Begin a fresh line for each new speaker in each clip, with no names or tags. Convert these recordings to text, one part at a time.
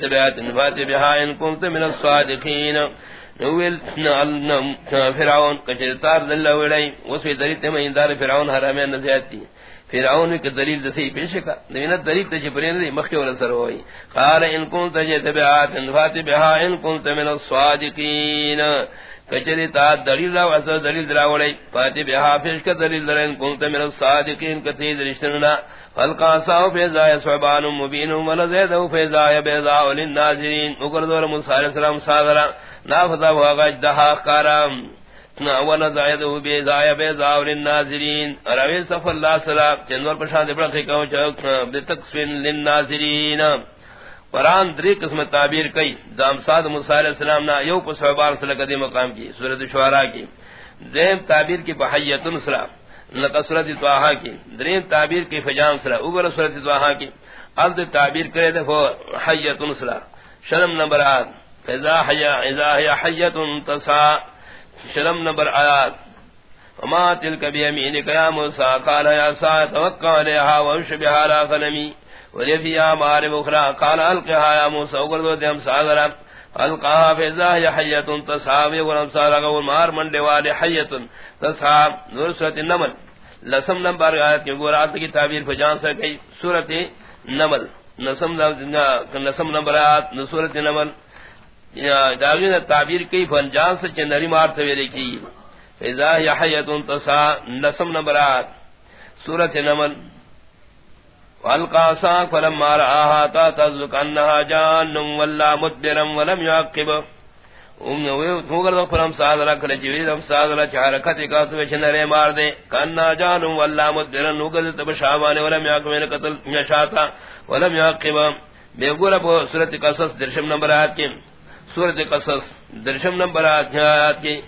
تبعات فاتح بها ان كنت من الصادقين. نویل فرعون کچرتار دل وڑائی اس وی دلیل تم اندار فرعون حرامین نزیاتی فرعون کی دلیل دسی پیش کا نوینا دلیل تجی پرین دی مخی ورسر ہوئی قال ان کنت جیت بیعات بها ان كنت من الصادقین کچری تا دلیل راو اثر دلیل دراوڑی فاتح بها پیش کا دلیل درین کنت من الصادقین کتی دلشتننا فلقا ساو فیضای صحبان مبین ولزیدو فیضای بیضاو للناظرین. اکردور موسیٰ علیہ السلام صادرہ نافذا وغج دہا قارم ونزعیدو بیضای بیضاو للناظرین. روی صف اللہ صلاح چندور پرشان دی برخی کہو چاک بتقسفن للناظرین. قرآن دری قسم تعبیر کئی. دام ساد موسیٰ علیہ السلام نا یو پس صحبان صلی اللہ مقام کی سورت شعراء کی. دیم تعبیر کی بحیتن صلاح لکا سورت دعاہا کی، درین تعبیر کی فجان سرا اوگر سورت دعاہا کی۔ ارد تعبیر کرے دے فو حیت سرا۔ شرم نمبر آت فضا حیا، اذا ہی حیت تسا۔ شرم نمبر آیات وما تلک بیمینک یا موسیٰ قال یا سا توقع علیہا وانشبہا لا غنمی۔ ولیفی آمار بخرا قال القہا یا موسیٰ اوگر دو دیم ساغرہ القاها فضا هي حيه تصاب ورمصار غول مار من دیوال حيه تصاب نور سورۃ النمل لسم نمبر ایت کی گورات کی تعبیر فجان سے گئی سورۃ النمل نسم نسم نمبر ایت سورۃ النمل یا داغین تعبیر کی فنجان سے چنری مار تے لکھی فضا هي حيه تصاب نسم نمبر ایت سورۃ النمل والقاسا فلما رآها تاتزك انها جان ولا مدبرا ولم يعقب. ام نو توگر دو فرم ساد رکھ لے دم ساد رچ حرکت کا تو چنرے مار دے. کنا جان ولا مدبرا نوگل تب شابان ولم يعقب قتل نشاتا ولم يعقب. بے گورا بو قصص درشم نمبر آیات کی. سورۃ قصص درشم نمبر آیات کی.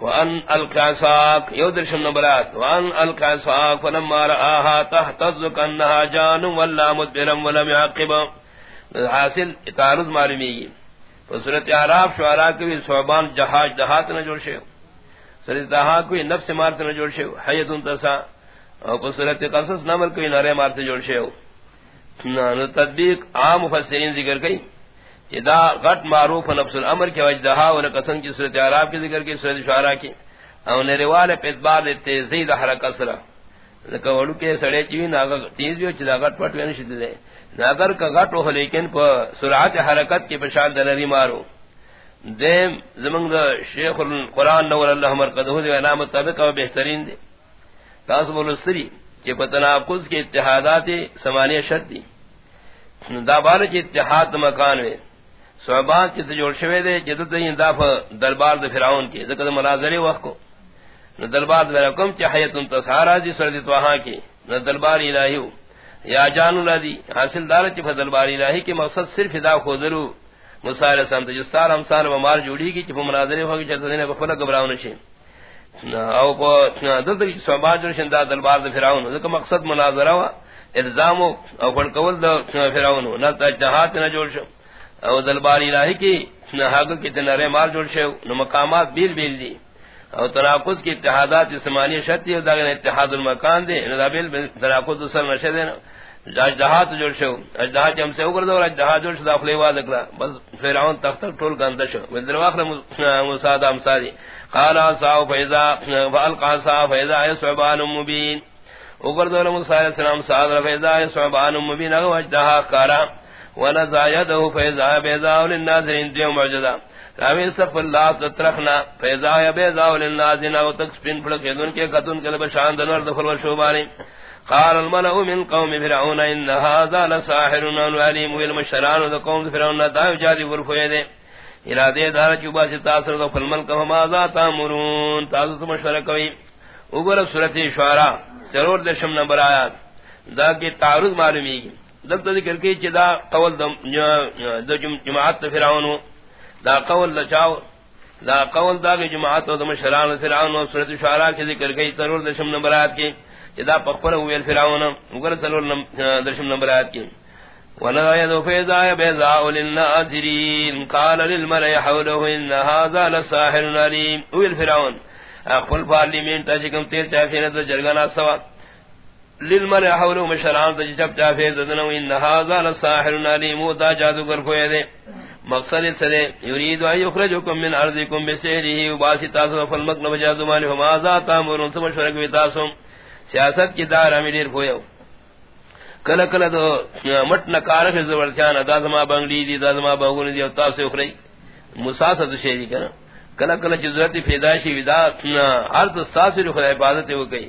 وان القاساق يودرشم نبرات وان القاساق فلما راها تهتز كانها جان ولا مدبرا ولم يعقب. حاصل تعرض معلومی فسورت اعراف، شعراء کے صوبان جہاز دہات نہ جوڑ شے سورت دہا کوئی نفس مارت نہ جوڑ شے حیت تسا. اور فسورت قصص نمل کوئی نرے مارت جوڑ شے نہ تطبیق عام مفسرین ذکر کئی ادا غٹ معروف نفس الامر کے وجدہا و قسم کی صورت عراب کے ذکر کی، صورت شعراء کی۔ او نے روال پہ اعتبار تیزی دا حرکت سرا۔ لکہ وڑو کے سڑے چوی ناگا تیز بھی چلا غٹ پٹ وین شد دے۔ ناگر کا غٹ ہو لیکن پا سرعت حرکت کی پشان دنری مارو۔ دیم زمنگ دا شیخ القرآن نور اللہ مرکدہو دے علامت طبق و بہترین دے۔ تاسم السری کہ پتناقض کے اتحادات سمانیہ شرط دی۔ دا بار کی اتحاد مکان میں صحبان کی جوڑ شوے دے جدت دین داف دربار دے فرعون کی ذکر مناظرے وقت کو۔ نہ دربار دے حکم چ حیت تصارا دی سر دی توہا کی نہ دربار الہی یا جان الذی حاصل دار چ دربار الہی کی مقصد صرف ادا خو ضرور۔ مصالح سم تجستار ہمسار و مار جوڑی کی چ مناظرے ہو کی چ دین کو فلک گبراون چھ او کو دد کی صحبان جو شندا دربار دے فرعون ذکر مقصد مناظرہ وا الزام او فن قول دے فرعون نہ تجہات نہ جوڑ شو۔ او دلبار الہی کی نہاگ کی تنرے مال جوڑ شے نو مقامات بیل بیل دی۔ او تناقض کی اتحادات اسمانی شرطی او داغن اتحاد المکان دے نو بیل تناقض سر نشے دے اجدہات جوڑ شے اجدہات جم سے اوگر دور اجدہات جوڑ شے داخلے واز اکلا بس فرعون تختر ٹول گندہ شو۔ ودر واخر موسیٰ دا امسادی قالا ساو فیضا فالقا ساو فیضا یسعبان مبین۔ اوگر دور موسیٰ علیہ السلام سادر فیضا یسعبان مبین، اگو اجدہات کارا۔ ونزع يده فإذا بيضاء للناظرين ديو معجزة. راوی صف اللہ تترخنا فیضا یا بیضا للناظرین او تک سپین پڑک یدن کے قطن کلب شاندن ورد فلو شوبانی قال الملأ من قوم فرعون ان هذا لساحر عليم والمشران ذو قوم فرعون دایو جادی ورفو دے. ارادے دار چوبا سے تاثر ذو فلمن کہ ما ذات امرون تاسو مشورہ کوي اوگر سورۃ شعراء ضرور دشم نمبر آیات. دا کی تعارض معلومی گی. دب ذکر کی چدا قول د جماعت دا فرعون دا قول لچاو دا قول دا جماعت و مشران فرعون و سورۃ الشعراء کے ذکر کی ضرور دشم نمبرات کی. چدا پخپر ہوئے فرعون مگر ضرور دشم نمبرات کی. ولا يذ فيذا بيذا للناظرين قال للملأ حوله ان هذا لساحر عليم ويل فرعون اقبل پارلیمنٹ اجکم تیر چافینہ جرگنا سوا. للمن حوله مشران تجب جافے ددنو ان هذا لساحر علیم دا جادوگر کوئے دے. مقصد سرے یرید ان یخرجکم من ارضکم بسحره وباسطا فالمکن وجادمان هما ذات امرون ثم شرک وتاسم سیاست کی دار امیر کوئے کل کل دو مٹ نکار کے زور چان زما بنگلی دی، دا زما بغون دی اوتا سے اخری. مساسد شیری کنا. کل کل جزرت پیدائشی ودا ہر تو ساسر خدا عبادت ہو گئی.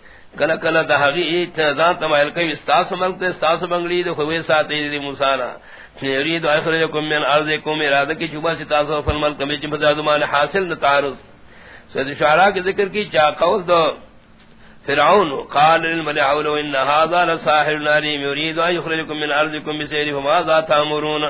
کلا کلا دا حقی ایت نظام تمائل کئی استاس ملک استاس بنگلی دے، خوی ساتی دی موسانا یرید اخرجکم من ارضکم ارادہ کی چوبا سے تاسو فلمل کمی چم فزادمان حاصل نتعرض سید شعراء کے ذکر کی، چا قول دو فرعون، قال للملع اولو ان هذا لساحر ناریم، یرید ان یخرجکم من ارضکم بسیری، فما ذا تامرون۔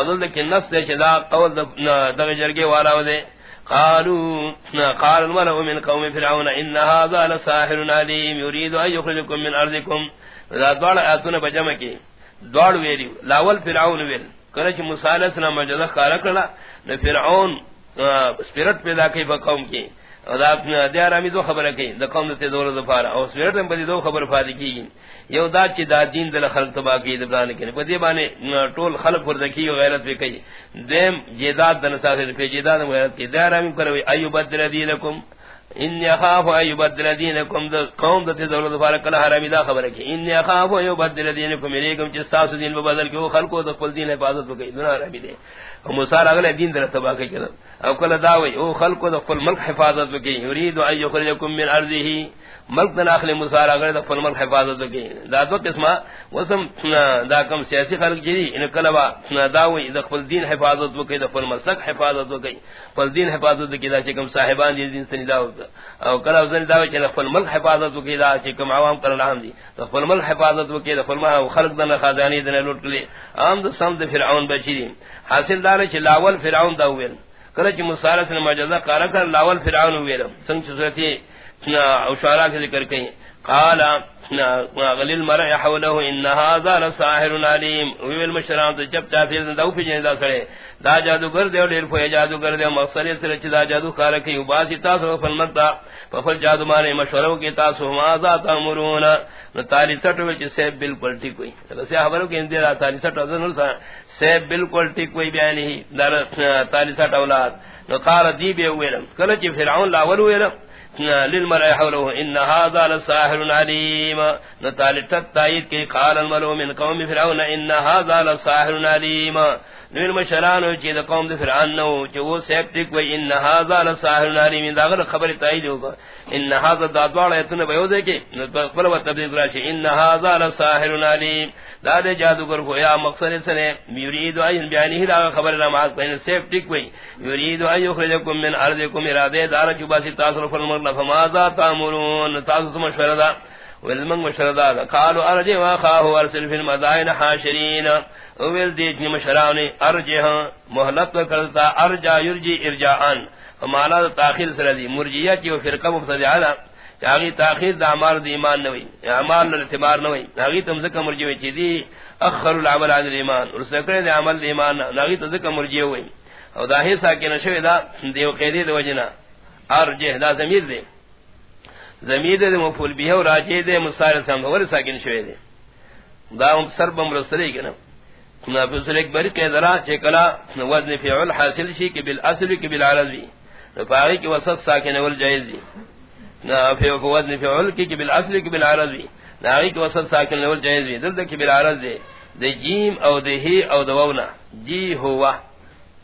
اضل دکی نص دے چدا قول دو جرگے والا ودے۔ قالوا قال الملأ من قوم فرعون ان هذا لساحر عليم يريد ان يخرجكم من ارضكم ذا دوال اتون بجمع کی دوال ویلی لاول فرعون ویل کرچ موسی علیہ السلام مجزہ کلا نہ فرعون سپیرٹ پیدا کی قوم کی اور ادا دیار امی دو خبر کی د قوم تے دور ظفار او سپیرٹ میں بدی دو خبر فادی کی یو دا چی دا دین دل خلق تبا کی دبلان کی پدی بانے ٹول خلق پر ذکی و غیرت بھی کئی. دیم جیداد دن ساخر پی جیداد غیرت کی. دیار امی کروی ایو بدل دینکم. ان يخاف ان يبدل دينكم قوم ذات دولت فارق کلا حرام دا خبر ہے ان يخاف ان يبدل دينكم اليكم جستا دین بدل کے خلقو ذ قل دین حفاظت کو دنا ربی دے. ہم سارا اگلے دین در تبا کے کنا. او کلا داوی او خلقو ذ قل ملک حفاظت کو یرید ان يخرجكم من ارضه ملک داخل مسار اگر دفل ملک حفاظت کی دا دو قسمہ وسم دا کم سیاسی خلق جی جری ان کلوا داوی دفل دین حفاظت کی دفل مسلک حفاظت کی فل دین حفاظت کی دا چکم صاحبان دی، دین سنی داو او کلا زن داوی چ دفل ملک حفاظت کی دا چکم عوام کر لہم دی۔ دفل ملک حفاظت کی دفل ما خلق دن خزانی دن لوٹ لی عام د سم د فرعون بچی حاصل دار چ لاول فرعون دا ویل کله چ مصالح نے معجزہ کار کر، لاول فرعون ویل سنگ چ اشارہ کے ذکر کہیں۔ قال غلیل مرء حوله ان هذا لساحر عليم ویل مشران تو جب تافیل دو پی جندا سڑے۔ دا جادوگر دے ڈیر پھے جادوگر دے مقصد سے چدا جادو کار کی باسی تا سو فلمتا ففل جادو مارے مشوروں کی تا سو ما ذات امرون تالی سٹ وچ سے بالکل ٹھیک ہوئی۔ سے خبروں کے اندر تالی سٹ ازن سے بالکل ٹھیک ہوئی بیان ہی در تالی سٹ اولاد۔ نو قال، دی بے ویلم کلہ چ فرعون لاول ویلم للمرء حوله ان هذا لساحر عليم نتال تتايد کی قال الملو من قوم فرعون، ان هذا لساحر عليم نور مشرانو چی دا قوم دا فرعون نو چی وہ سیپٹک وی ان هذا لساحر عليم دا غر خبر تايد ہوگا۔ ان هذا دادوار ایتن بیو دے کی نتبقل و تبدیل راشی ان هذا لساحر عليم داد جادوگر کو یا مقصد سنے یرید ان بیانی ہی دا خبر نماز پہنے سیف ٹک وئی یرید ان یخرجکم من ارضکم ارادے دار چوباسی تاثر فالمرن فمازا تامرون تاثر مشورہ دا ویلمن مشورہ قالوا ارجع واخاه ارسل فی المدائن حاشرین. اویل دیج مشرانی ارجع محلت کرتا ارجع یرجی ارجاعان فمانا تاخیر سردی مرجیہ کی و فرقہ مبتدعہ چاگی تاخیر دا عمال دا ایمان نوی عمال دا اعتبار نوی ناگی تم ذکر مرجیوی چی دی اخر العمل عن الایمان. اور سکر دا عمل دا ایمان ناگی تم ذکر مرجیوی او دا ہی ساکین شوی دا دیو قیدی دا وجنا ارجح دا زمیر دے زمیر دے مفول بیہ و راجی دے مصار سامد ور ساکین شوی دے۔ دا ہم سر بم رسلی کنا نا۔ فیصل ایک بری کہ ذرا چکلا وزن فعل حاصل شی کہ بالاصل کہ بالعرض بھی فاغی کی وسط ساکن ول جائز دی۔ نا فی وزن فعل کی کہ بالاصل کی بالعرض بھی ناغی کی وسط ساکن لول جائز بھی دل کی بالعرض دے۔ دے جیم او دے ہی او دوونا جی ہوا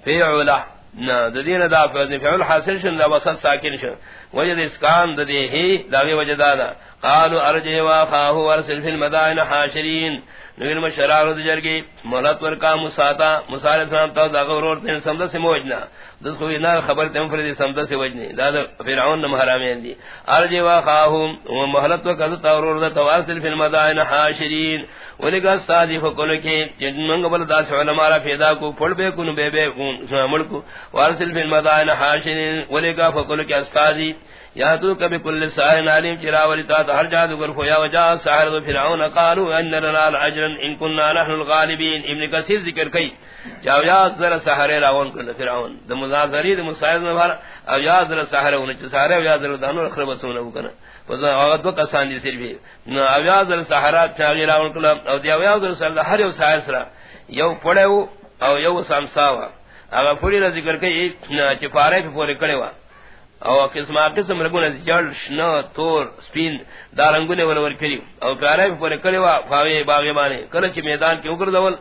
فعل نا دین دا فعل حاصل شن، دا وسط ساکن شن۔ وجد اسکان دے ہی داوی داغی وجدادا قالوا ارجع واخاه ورسل في المدائن حاشرين نویل مشرار جرگی مولت ورکا مساتا مسال اسلام تا دا غور تے سمدہ سے موجنا۔ دس کو نہ خبر تم فرض سمدہ سے وجنی۔ دا فرعون نہ حرامین دی ارج وا خاہم و مہلت و دا تواصل فی المدائن حاشرین۔ ولی گا استادی فکل کی منگ بل دا سے علماء را پیدا کو، پھڑ بے کن بے بے ملکو۔ وارسل فی المدائن حاشن ولی گا فکل کی استادی یا تو کبھی کل سائن علیم چرا ولی تا ہر جادوگر کو یا وجا ساحر فرعون قالوا ان لنا الاجر ان كنا نحن الغالبین۔ ابن کثیر ذکر کئی۔ چاو یا ذرا ساحر راون کن فرعون۔ د مزازری د مسائل نہ او یا ذرا ساحر ون چ ساحر یا ذرا دانو خربتون وکنا وذا وقت کو کسان سر او یا او دی یو یو او یو پوری ذکر وا او قسم قسم رنگونه جل شنو، تور، سپین، دا رنگونه ول او کارای په کړي وا فاوی باغ باندې کله چې میدان کې وګرځول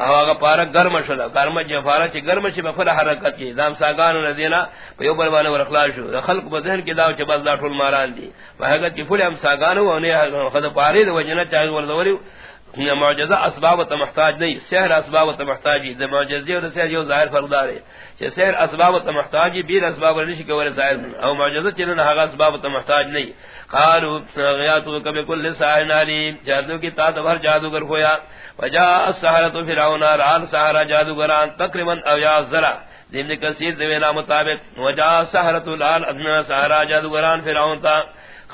او هغه پارا گرم شول گرم جفاره چې گرم شي په حرکت کې دام ساګانو رزینا په یو بل باندې ورخلا شو. خلق په ذهن کې دا چې بس دا ټول ماران دي. په هغه کې فل هم ساګانو او نه خد پاره د وجنه چا ورزوري معجزہ اسباب تو محتاج نہیں سحر اسباب تو محتاج ہے معجزے اور سحر جو ظاہر فرق دار ہے کہ سحر اسباب تو محتاج ہے بیر اسباب نہیں کہ وہ ظاہر او معجزہ چنن ہا اسباب تو محتاج نہیں قالوا غیات کب کل ساحر علیم جادو کی تا بھر جادوگر ہویا وجاء السحرۃ فرعون رال سحر جادوگران تقریباً او یا ذرا ابن کثیر دینا مطابق. وجاء السحرۃ لال ادنا سحر جادوگران فرعون تا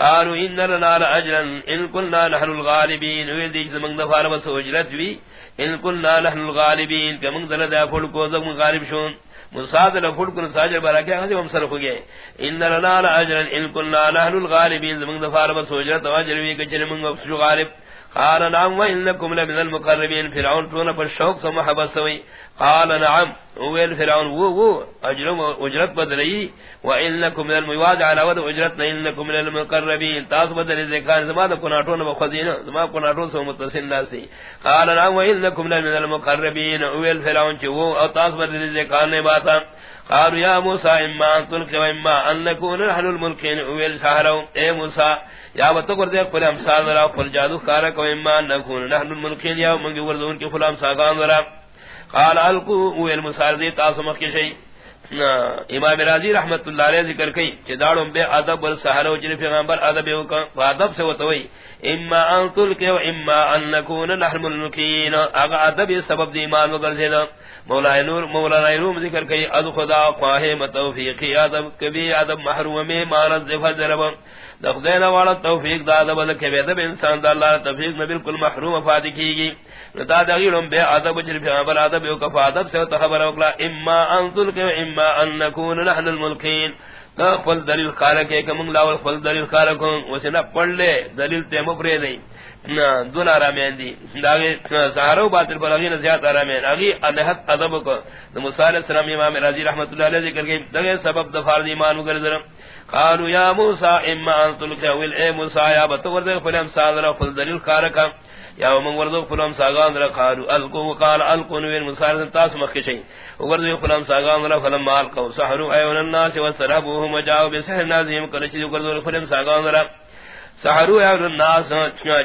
قالوا ان لنا لاجرا ان كنا نحن الغالبين. ويدي زمن دفار بس اجرت وی ان كنا نحن الغالبين. كمن ذل ذا فل کو زم غالب شون. مصاد لفل کو ساجر برا کے ہم سر ہو گئے ان لنا لاجرا ان كنا نحن الغالبين. زمن دفار بس اجرت واجر وی کہ چن من غالب. قال نعم وانكم لمن المقربين. فرعون تون پر شوق سے محبت سوئی. قال نعم ويل فرعون و و اجرم اجرت بدري وانكم من المواد على ود اجرت انكم من المقربين. تاس بدل ذکر زمان کناٹون بخزینہ زمان کناٹون سو متصل ناسی. قال نعم وانكم من المقربين. ويل فرعون چو او تاس بدل ذکر نے باتا قالوا يا موسى اما ان تلك واما ان نكون نحن الملكين ويل سحروا اے موسى یا وتو کر دے پر ہم سال را پر جادو کارا کو ایمان نہ کون نحن الملكين یا منگی ورزون کے فلام ساگان ورا قال القوا والمساردی تاسمخ کی شيء امام راضی رحمت اللہ علیہ ذکر کئی کہ داڑوں بے ادب اور سہرو جن پیغمبر ادب و ادب سے وتوئی اما ان تلک و اما ان نكون نحن الملکین اگر ادب سبب دی ایمان وگر زیدا مولا نور مولا نور ذکر کئی اد خدا، خواہ متوفیقی، ادب کبھی ادب محروم میں مانت ذفر ضرب دخدین والا توفیق دا ادب لکھے بے ادب انسان دا اللہ توفیق میں بالکل محروم فادی کی گی دا دغیرم بے ادب جن پیغمبر ادب و کفا ادب سے تخبر وکلا اما ان تلک و اما ان نكون نحن الملکین فل دلیل خالق ہے کہ منگ لاول فل دلیل خالق ہوں اسے نہ پڑھ لے دلیل تے مفرے نہیں دون آرامین دی داگے سہارو باطل پر اگین زیاد آرامین اگی انہت ادب کو موسیٰ علیہ السلام امام رضی رحمت اللہ علیہ ذکر گئی دگے سبب دفار دی ایمان وگرزرم قالوا یا موسیٰ اما انتو لکھویل اے موسیٰ یا بطور دے فلیم سادر فل دلیل خالق یا من ورزو فلم ساغان در قالو الکو قال الکو نو مسارت تاس مخشی ورزو فلم ساغان در، فلم مال کو سحروا ایون الناس وسربوهم وجاءوا بسحر نازم کلچ ورزو فلم ساغان در. سحروا ایون الناس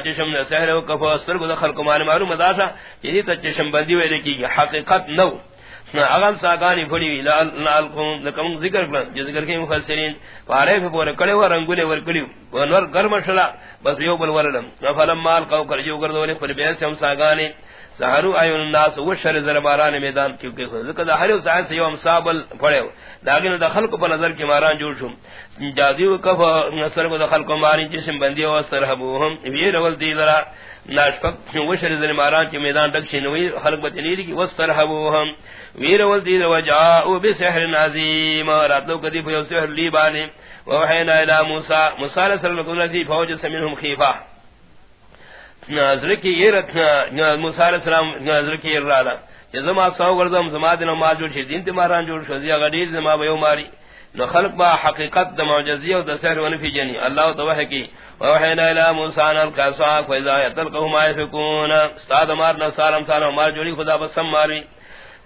چشم نے سحر و سر دخل کو معلوم داسا یہ چشم بندی وے کی حقیقت نو. اغم ساگانی پھڑی وی لال کو لکم ذکر کر جو ذکر کے مفسرین پارے پہ پورے کڑے ور انگلے ور کڑی ونور گرم شلا، بس یو بل ورلم. فلم مال کو کر جو گردونے پر بے سے ہم ساگانی سہرو ایون الناس، و شر زر ماران میدان کیونکہ ذکر ہر سائنس یوم صابل پڑے لیکن دخل کو نظر کے ماران جوڑ شم جادیو کف نصر کو دخل کو مارین جسم بندی و سرحبوہم یہ رول دی ذرا ناشفق و شر زر کے میدان تک شنوی خلق بتنیر کی وسرحبوہم ویر ول دی وجاء بسحر عظیم راتو کدی بو سحر لی بانے وحینا الى موسی. موسی علیہ السلام کو نزی فوج سمنهم خیفہ. نظر کی یہ رکھنا موسی علیہ السلام نظر کی رالا جزما سو گردم، زما دین ما جو چھ دین تے ماران جو شو دیا غدی زما بیو ماری. نو خلق با حقیقت د معجزیہ و د سحر و نفی جنی. اللہ تو کی. وحینا الى موسی ان القصا فاذا يتلقوا ما يفكون استاد مار نہ سالم سالم مار جوڑی خدا بسم ماری.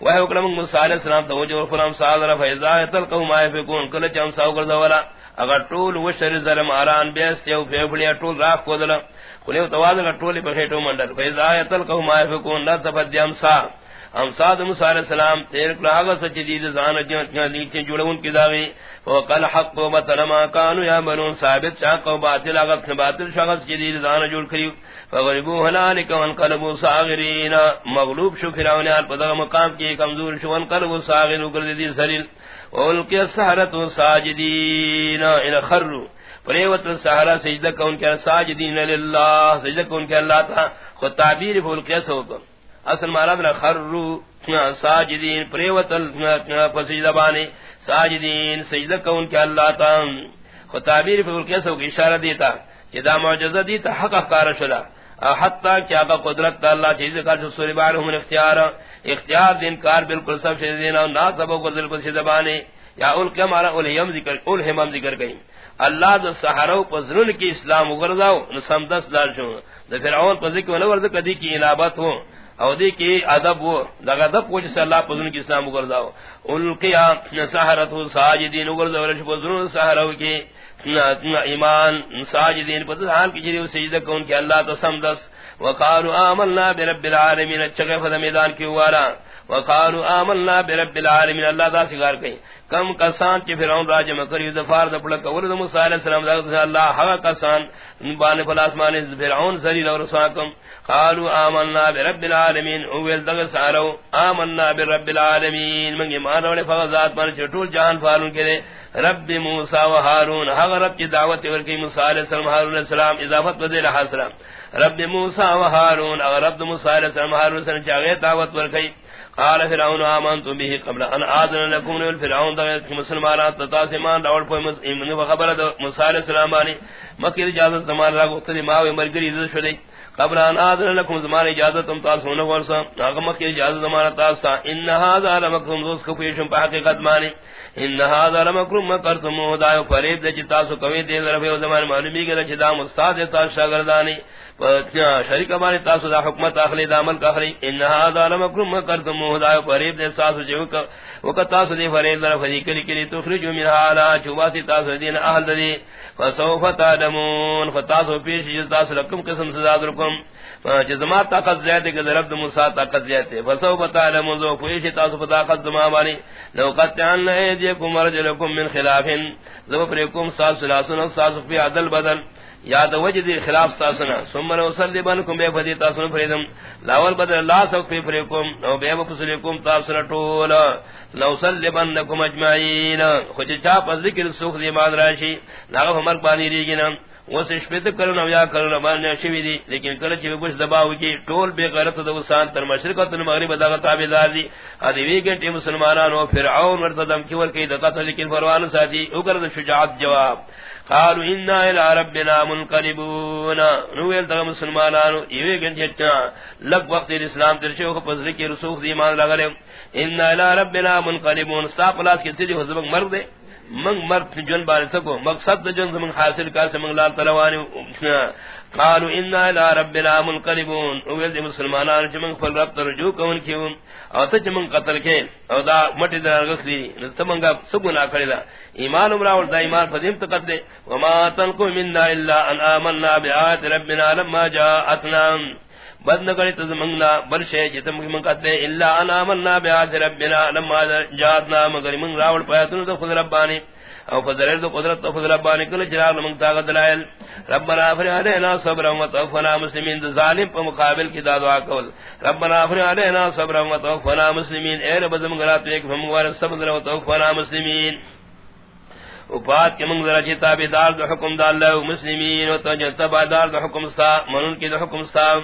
وہ حکم موسی علیہ السلام تو جو فرام سال فاذا يتلقوا ما يفكون کل چم ساو سو گردولا اگر طول و شر ظلم اران بیس یو فیبلیا طول راف کو دلا کلیو توازن کا ٹولی پر منڈل فیضا آیتل کہو ما فکون لا تفدی امسا امسا دا موسیٰ علیہ السلام تیر کلا کلاغا سچی دید زان جو نیچے جوڑا ان کی داوی وقال حق وبطل ما كانوا يعملون ثابت شاق وباطل اغت باطل شخص جديد دان جوڑ کریو فغلبوا هنالك وانقلبوا صاغرين. مغلوب شو فرعون ال پدغ مقام کی کمزور شو انقلبوا صاغر کر دی ذلیل والقي السحرة ساجدين الى خروا پریوت السحرة سجدہ کون کے ساجدین للہ، سجدہ کون کے اللہ تعالی خود تعبیر فولقیہ سو اصل مراد خروا ساجدین، پریوت السجدہ بانے. ساجدین، سجدہ کون کے اللہ تعالی خود تعبیر فولقیہ سو اشارہ دیتا. کہ دا معجزہ دیتا، حق اخکار شلا. حتی کیا با قدرت اللہ چیز کار سے سوری بارہم اختیار اختیار دین کار بالکل سب شد دینا نا سبو کو ذلکل سے زبانے یا اولکہ مارا اولہیم ذکر اولہیم ذکر گئی اللہ دا سحرو پا ذرن کی اسلام اگرزاو نسام دس دار شو۔ دا فرعون پا ذکر ونورد کدی کی انابت ہو۔ او دی کی ادب وہ دغه ادب کو چې الله پزن کی اسلام وګرځاو القیا سحرت ساجدین وګرځاو ورش پزن سحرو کی۔ ایمان ساجدین پزن حال کی جریو سجدہ کون کہ اللہ تو سمدس۔ وقالوا آمنا برب العالمین اچھا چگے فد میدان کی وارا وقالوا آمنا برب العالمین اللہ دا سگار کہیں. کم کسان چی فرعون راج مکر مکری دفار دپڑا کورد موسیٰ علیہ السلام دا اللہ حقا کسان بان فل فلاسمان فرعون سلیل اور رسواکم قالوا آمنا برب العالمین اویل دغ سارو، آمنا برب العالمین منگی مانا ولی فغزات مانا چٹول جہان فارون کرے. رب موسیٰ و حارون، حق رب کی دعوت ورکی موسیٰ علیہ السلام، حارون علیہ السلام، اضافت بدے لحا رب موسیٰ و حارون، اگر رب موسیٰ علیہ السلام، حارون علیہ السلام چاگے دعوت ور ورکی. قال فرعون آمنت به قبل ان آذن لكم الفرعون دغه مسلمانات تاسمان داول پوی ایمن خبره د موسی علیہ السلام باندې مکه اجازت زمان را غوتلی ما و مرگری عزت شدی قبل ان آذن لكم زمان اجازت تم تاسو نو ورسا هغه مکه اجازت زمان تاسو ان هذا لمکم دوس کو پیشم حقیقت مانی ان هذا لمکرم کرتم دایو فریب د چ تاسو کوي دې طرف زمان معلومی کې چې دا مستاد تاسو شاګردانی شریک ہمارے تاسو دا حکمت اخلی دا عمل کا اخلی ان هذا لمکرم کردم ہدا قریب دے تاسو جو وقت تاسو دی فرید در فدی کلی کلی تخرج من حالا چواسی تاسو دین اہل دی فسوف تعلمون، فتاسو پیش تاسو لکم قسم سزا درکم. جزما طاقت زیاد ہے کہ رب موسی طاقت زیاد ہے فسوف تعلمون ذو پیش تاسو طاقت زما والی لو قطعن لئیکم ورجلکم من خلاف ذو پرکم ساس سلاسن ساس فی عدل بدل. یاد وجد خلاف تاسنا ثم لو سلبنكم بفدي تاسن فريدم لاول بدل، لا سوف في فريكم او بهم فسلكم تاسنا طول لو سلبنكم اجمعين خج چا ذکر سوخ دی مان راشی لا عمر بانی ریگنا وس شپت کرن او یا کرن مان شوی دی لیکن کل چ گوش دباو کی ٹول بے غیرت دو سان تر مشرق تر مغرب دا تابعدار دی ادی وی گنٹی مسلمانان او فرعون مرتدم کی ور کی دقت لیکن فروان ساتھی او کر شجاعت جواب. قالوا انا الى ربنا منقلبون. نو نویل تا مسلمانانو ایوے گنجتا لگ وقت اسلام ترشو کو پس ذکر رسوخ دی ایمان لگلے انا الى ربنا منقلبون. ستا پلاس کی سیدی حضبک مرد دے منگ مرد جن بارے سکو، مقصد جن سے منگ حاصل کار سے منگ لال تلوانی، قالوا انا الى ربنا منقلبون. اویل دی مسلمانان چ من فل رب ترجو کون کیو، او تے من قتل کے او دا مٹی در غخلی نستمنگا سگنا کڑیدا ایمان امرا اور دا ایمان فدیم تقد وما تنقو منا الا ان آمنا بآيات ربنا لما جاءتنا. بد نگڑی تزمنگنا بل شے جتم من قد الا ان آمنا بآيات ربنا، لما جاءتنا مگر من راول پیاتن تو خود ربانی، او فضل دو قدرت تو فضل ربانی، کل جلال من طاقت دلائل۔ ربنا افر علینا صبر و توفنا مسلمین ظالم پر مقابل کی دعا کول۔ ربنا افر علینا صبر و توفنا مسلمین، اے رب زم گرات ایک فموار صبر و توفنا مسلمین۔ وفات کے منظر چی تابدار دو حکم دا اللہ مسلمین، و تجتبا دار دو حکم سا، منون کی دو حکم سا۔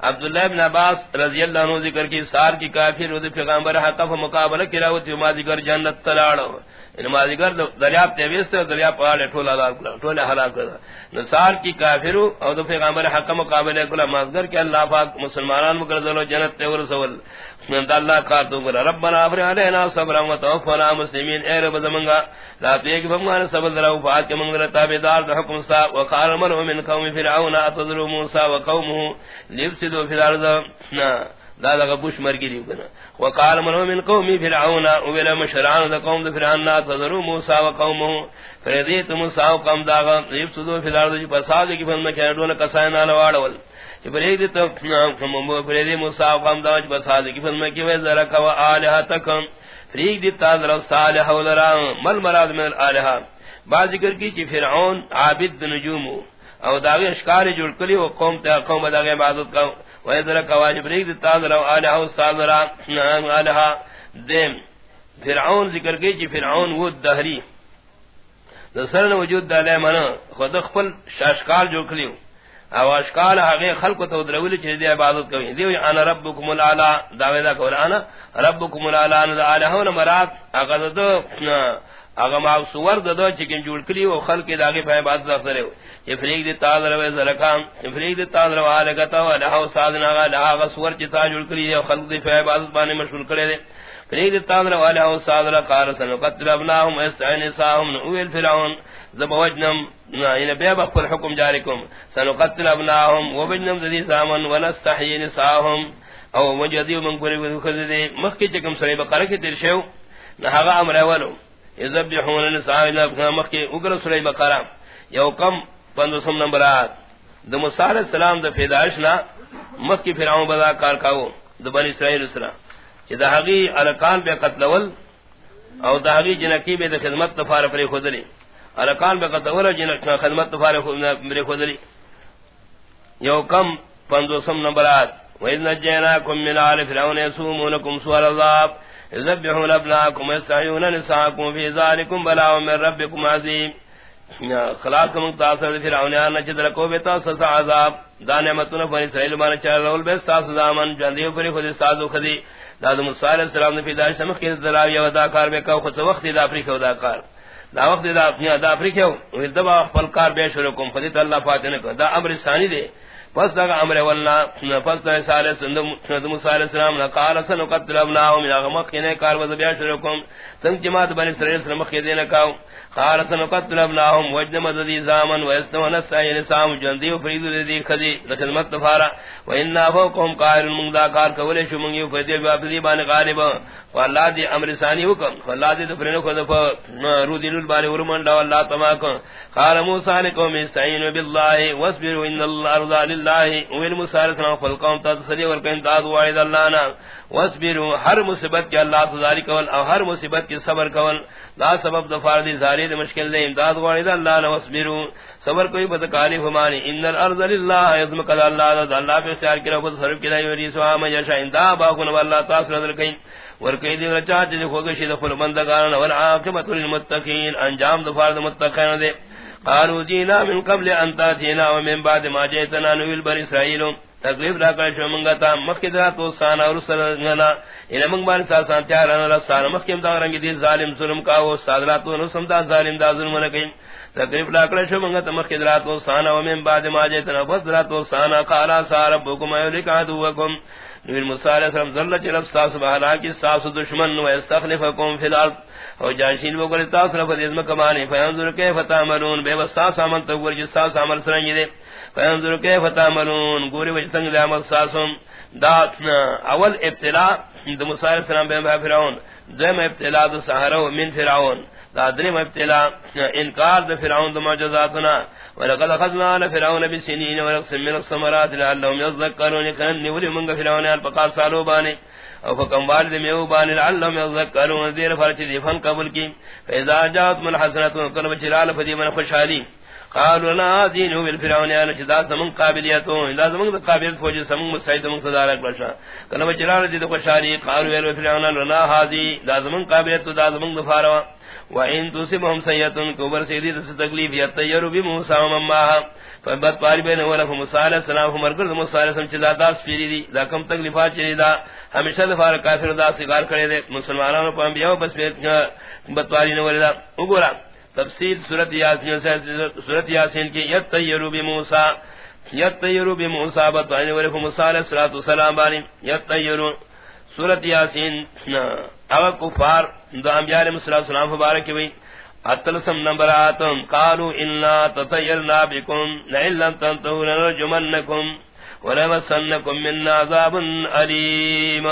عبداللہ بن عباس رضی اللہ عنہ ذکر کی، سار کی کافر رضی پیغمبر حقا فمقابلہ کی راوتی وما ذکر جنت تلاڑو یعنی نمازگر دریاب تیویست و دریاب پہاڑے ٹھولا ٹھولے حلاک کرا نصار کی کافر او دو پیغمبر حق مقابلے کلا مازگر کے اللہ پاک مسلمانان مکرزلو جنت تیور سول دا اللہ کار تو کرا ربنا افر علینا صبرا و توفنا مسلمین. اے رب زمنگا لا تیک بمانا صبر در وفات کے منگر تابدار دا حکم سا. وقال مرو من قوم فرعون اتظروا موسیٰ وقومه لیفسدو فی الارض. دا دا بوش مرگی دیو کنا وقال منو من قومی فرعون اولا مشرعان دا قوم دا فرعون، نا تذرو موسیٰ و قومو فردیت موسیٰ و قوم دا غا یب صدو فی الارض. جی پساد کی فلم کیا دون کسائن آلا وارول فردیت فردیت موسیٰ و قوم دا جی پساد کی فلم کی وزرک و آلہتکم فریق دی تازر و صالح و لرام مل مراد من الالحا بعض ذکر کی چی فرعون عابد نجومو او داغی اشکار جوڑ کلی و قوم تا، قوم دا داغی عبادت کا۔ و ادھر کواجب فریق دی تازر و آلحا و صالح آلحا دیم، فرعون ذکر کی چی فرعون وہ دہری۔ سرن وجود دا لے منا خود خپل شاشکار جو کلیو او اشکال هغه خلق تو درولی چې دی عبادت کوي. دی انا ربکم الاعلى دا کول، انا ربکم الاعلى ان الهون مراد هغه دو هغه ما سور ددو چې کین جوړ کړی او خلق دا داګه په عبادت سره یې فریق دی تعالی و زلکام فریق دی تعالی و الګتا و له سادنا هغه سور چې تا جوړ کړی او خلق دی په عبادت باندې مشغول کړي فرید تاندر والا او قال سن قتل ابناهم ساهم فرعون ان بیا حکم جارکم سن قتل ابناهم وبجنم ذی سامن ونستحي نساهم او وجدی من پر وخذ مخکی چکم سری بقره کی تیر شو نہ امر اولو یذبحون نساء الى مخکی اگر سری بقره یو کم پندسم نمبرات د السلام د پیدائش نا مخکی فرعون بدا کار کاو د بنی اسرائیل اسلام دہی الکان بے قتلول او دہی جنکی بے خدمت تفار پر خدلی الکان بے قتلول جنک خدمت تفار پر خدلی یو کم پندو سم نمبرات وَإِذْ نَجَّيْنَاكُمْ مِنْ آلِ فِرْعَوْنَ يَسُومُونَكُمْ سُوءَ الْعَذَابِ يُذَبِّحُونَ أَبْنَاءَكُمْ وَيَسْتَحْيُونَ نِسَاءَكُمْ فِي ذَلِكُمْ بَلَاءٌ مِنْ رَبِّكُمْ عَظِيمٌ. خلاص کم تاثر فرعون نے چدر کو بے تاثر عذاب. دانے متن پر اسرائیل مان چار رول بے تاثر زمان جندیو پر خود سازو خدی. داد موسی علیہ السلام نے پیدا سمخ کے ذرا یہ ادا کار میں کو خود وقت دا افریقہ ادا کار. دا وقت دا اپنی ادا افریقہ وہ دبا فل کار بے شروع کم فضیت اللہ فاتن کو دا امر ثانی دے پس دا امر ولنا پس دا سارے سند موسی علیہ السلام نے قال سن قتل ابناهم یا غمخ نے کار و بے شروع کم. سن جماعت بنی اسرائیل سمخ کے دینا کاو قال سن قتل ابناهم وجد مددي زامن واستون سائل سام جندي فريد ذي خدي خدمت فارا وان فوقهم قائل من ذا کار کولے شو من یو فدی باب دی بان غالب۔ والله دی امر ثانی حکم۔ والله دی فرنو کو دف رو دی لول بار ورمن دا الله تما کو قال موسی لكم استعين بالله واصبروا ان الارض لله والمسارسنا فالقوم تصدي ورکن تاد وعد الله نا۔ واصبروا ہر مصیبت کے اللہ تذاری کول اور ہر مصیبت کے صبر کول۔ لا سبب دفار دی زاری دی مشکل دے۔ امداد غوانی دا اللہ نہ واصبروا صبر کوئی بتکالیف ہمانی ان الارض للہ، یزمک اللہ دا اللہ پہ اختیار کی رکھو تصرف کی دائی وری سوا من یشا اندا باکن واللہ تاثر نظر کئی ورکی دی رچا چیز خوگشی دفل بندگان والعاقبت للمتقین۔ انجام دفار دی متقین دے۔ قالوا جینا من قبل انتا تینا ومن بعد ما جیتنا نویل بر اسرائیلوں تکلیف یعنی را کر شو منگا تا مخی درا تو سانا اور سرگنا انہ منگ بان سا سان تیارا نرا سانا مخی امتا رنگی دی ظالم ظلم کا وہ سادرات و نسم دا ظالم دا ظلم نہ نکی تکلیف را کر شو منگا تا مخی درا تو سانا ومن بعد ما جے جیتنا بس درا تو سانا قالا سا ربکم ایولک عدوکم نبی موسیٰ علیہ السلام ذلت رب ساس بہلا کی ساس دشمن و استخلفکم فی الارض. او جانشین وہ کرتا تاس رب ازم کمانے فینظر کیف تعملون؟ بے وساس عمل تو گر جس ساس عمل سرنگی دے فینظر کیف تعملون. گوری وجہ سنگ دے عمل ساسم. دا اول ابتلاء دا موسیٰ علیہ السلام بے فرعون. دم ابتلاء دا سہرو من فرعون. دا درم ابتلاء انکار دا فرعون دا معجزاتنا. ولقد اخذنا على فرعون بسنين ونقص من الثمرات لعلهم يذكرون. كان نولي من فرعون البقاء سالو باني او فکم والد میو بان لعلهم يذكرون. ذیر فرچ دی فن قبل کی. فاذا جاءت من حسنات قلب جلال فدی من خوشحالی قالوا لنا دين بالفرعون ان شدا زمن قابلیتو اذا زمن قابلیت فوج سم مسعید من صدار بشا قلب جلال دی خوشحالی قالوا بالفرعون لنا هذه ذا زمن قابلیت ذا زمن ظفاروا وان تصبهم سيئه كبر سيدي تکلیف يطير بموسى ومما فبت پاری بین ولا موسی علیہ السلام مرگر موسی علیہ السلام چدا داس پیری دی. دا کم تکلیفات چری دا. ہمیشہ دفار کافر دا سگار کرے دے. مسلمانوں پر انبیاء بس بت پاری نہ ولا وګورا تفصیل سورۃ یاسین سے سورۃ یاسین کی یطیرو بموسی یطیرو بموسی بت پاری ولا موسی علیہ السلام بانی. یطیرو سورۃ یاسین او کفار، دو انبیاء علیہ السلام مبارک ہوئی. اتلسم نمبر آتم. قالوا انا تطیرنا بكم لئن لم تنتهوا لنرجمنكم ولمسنكم من عذاب علیم.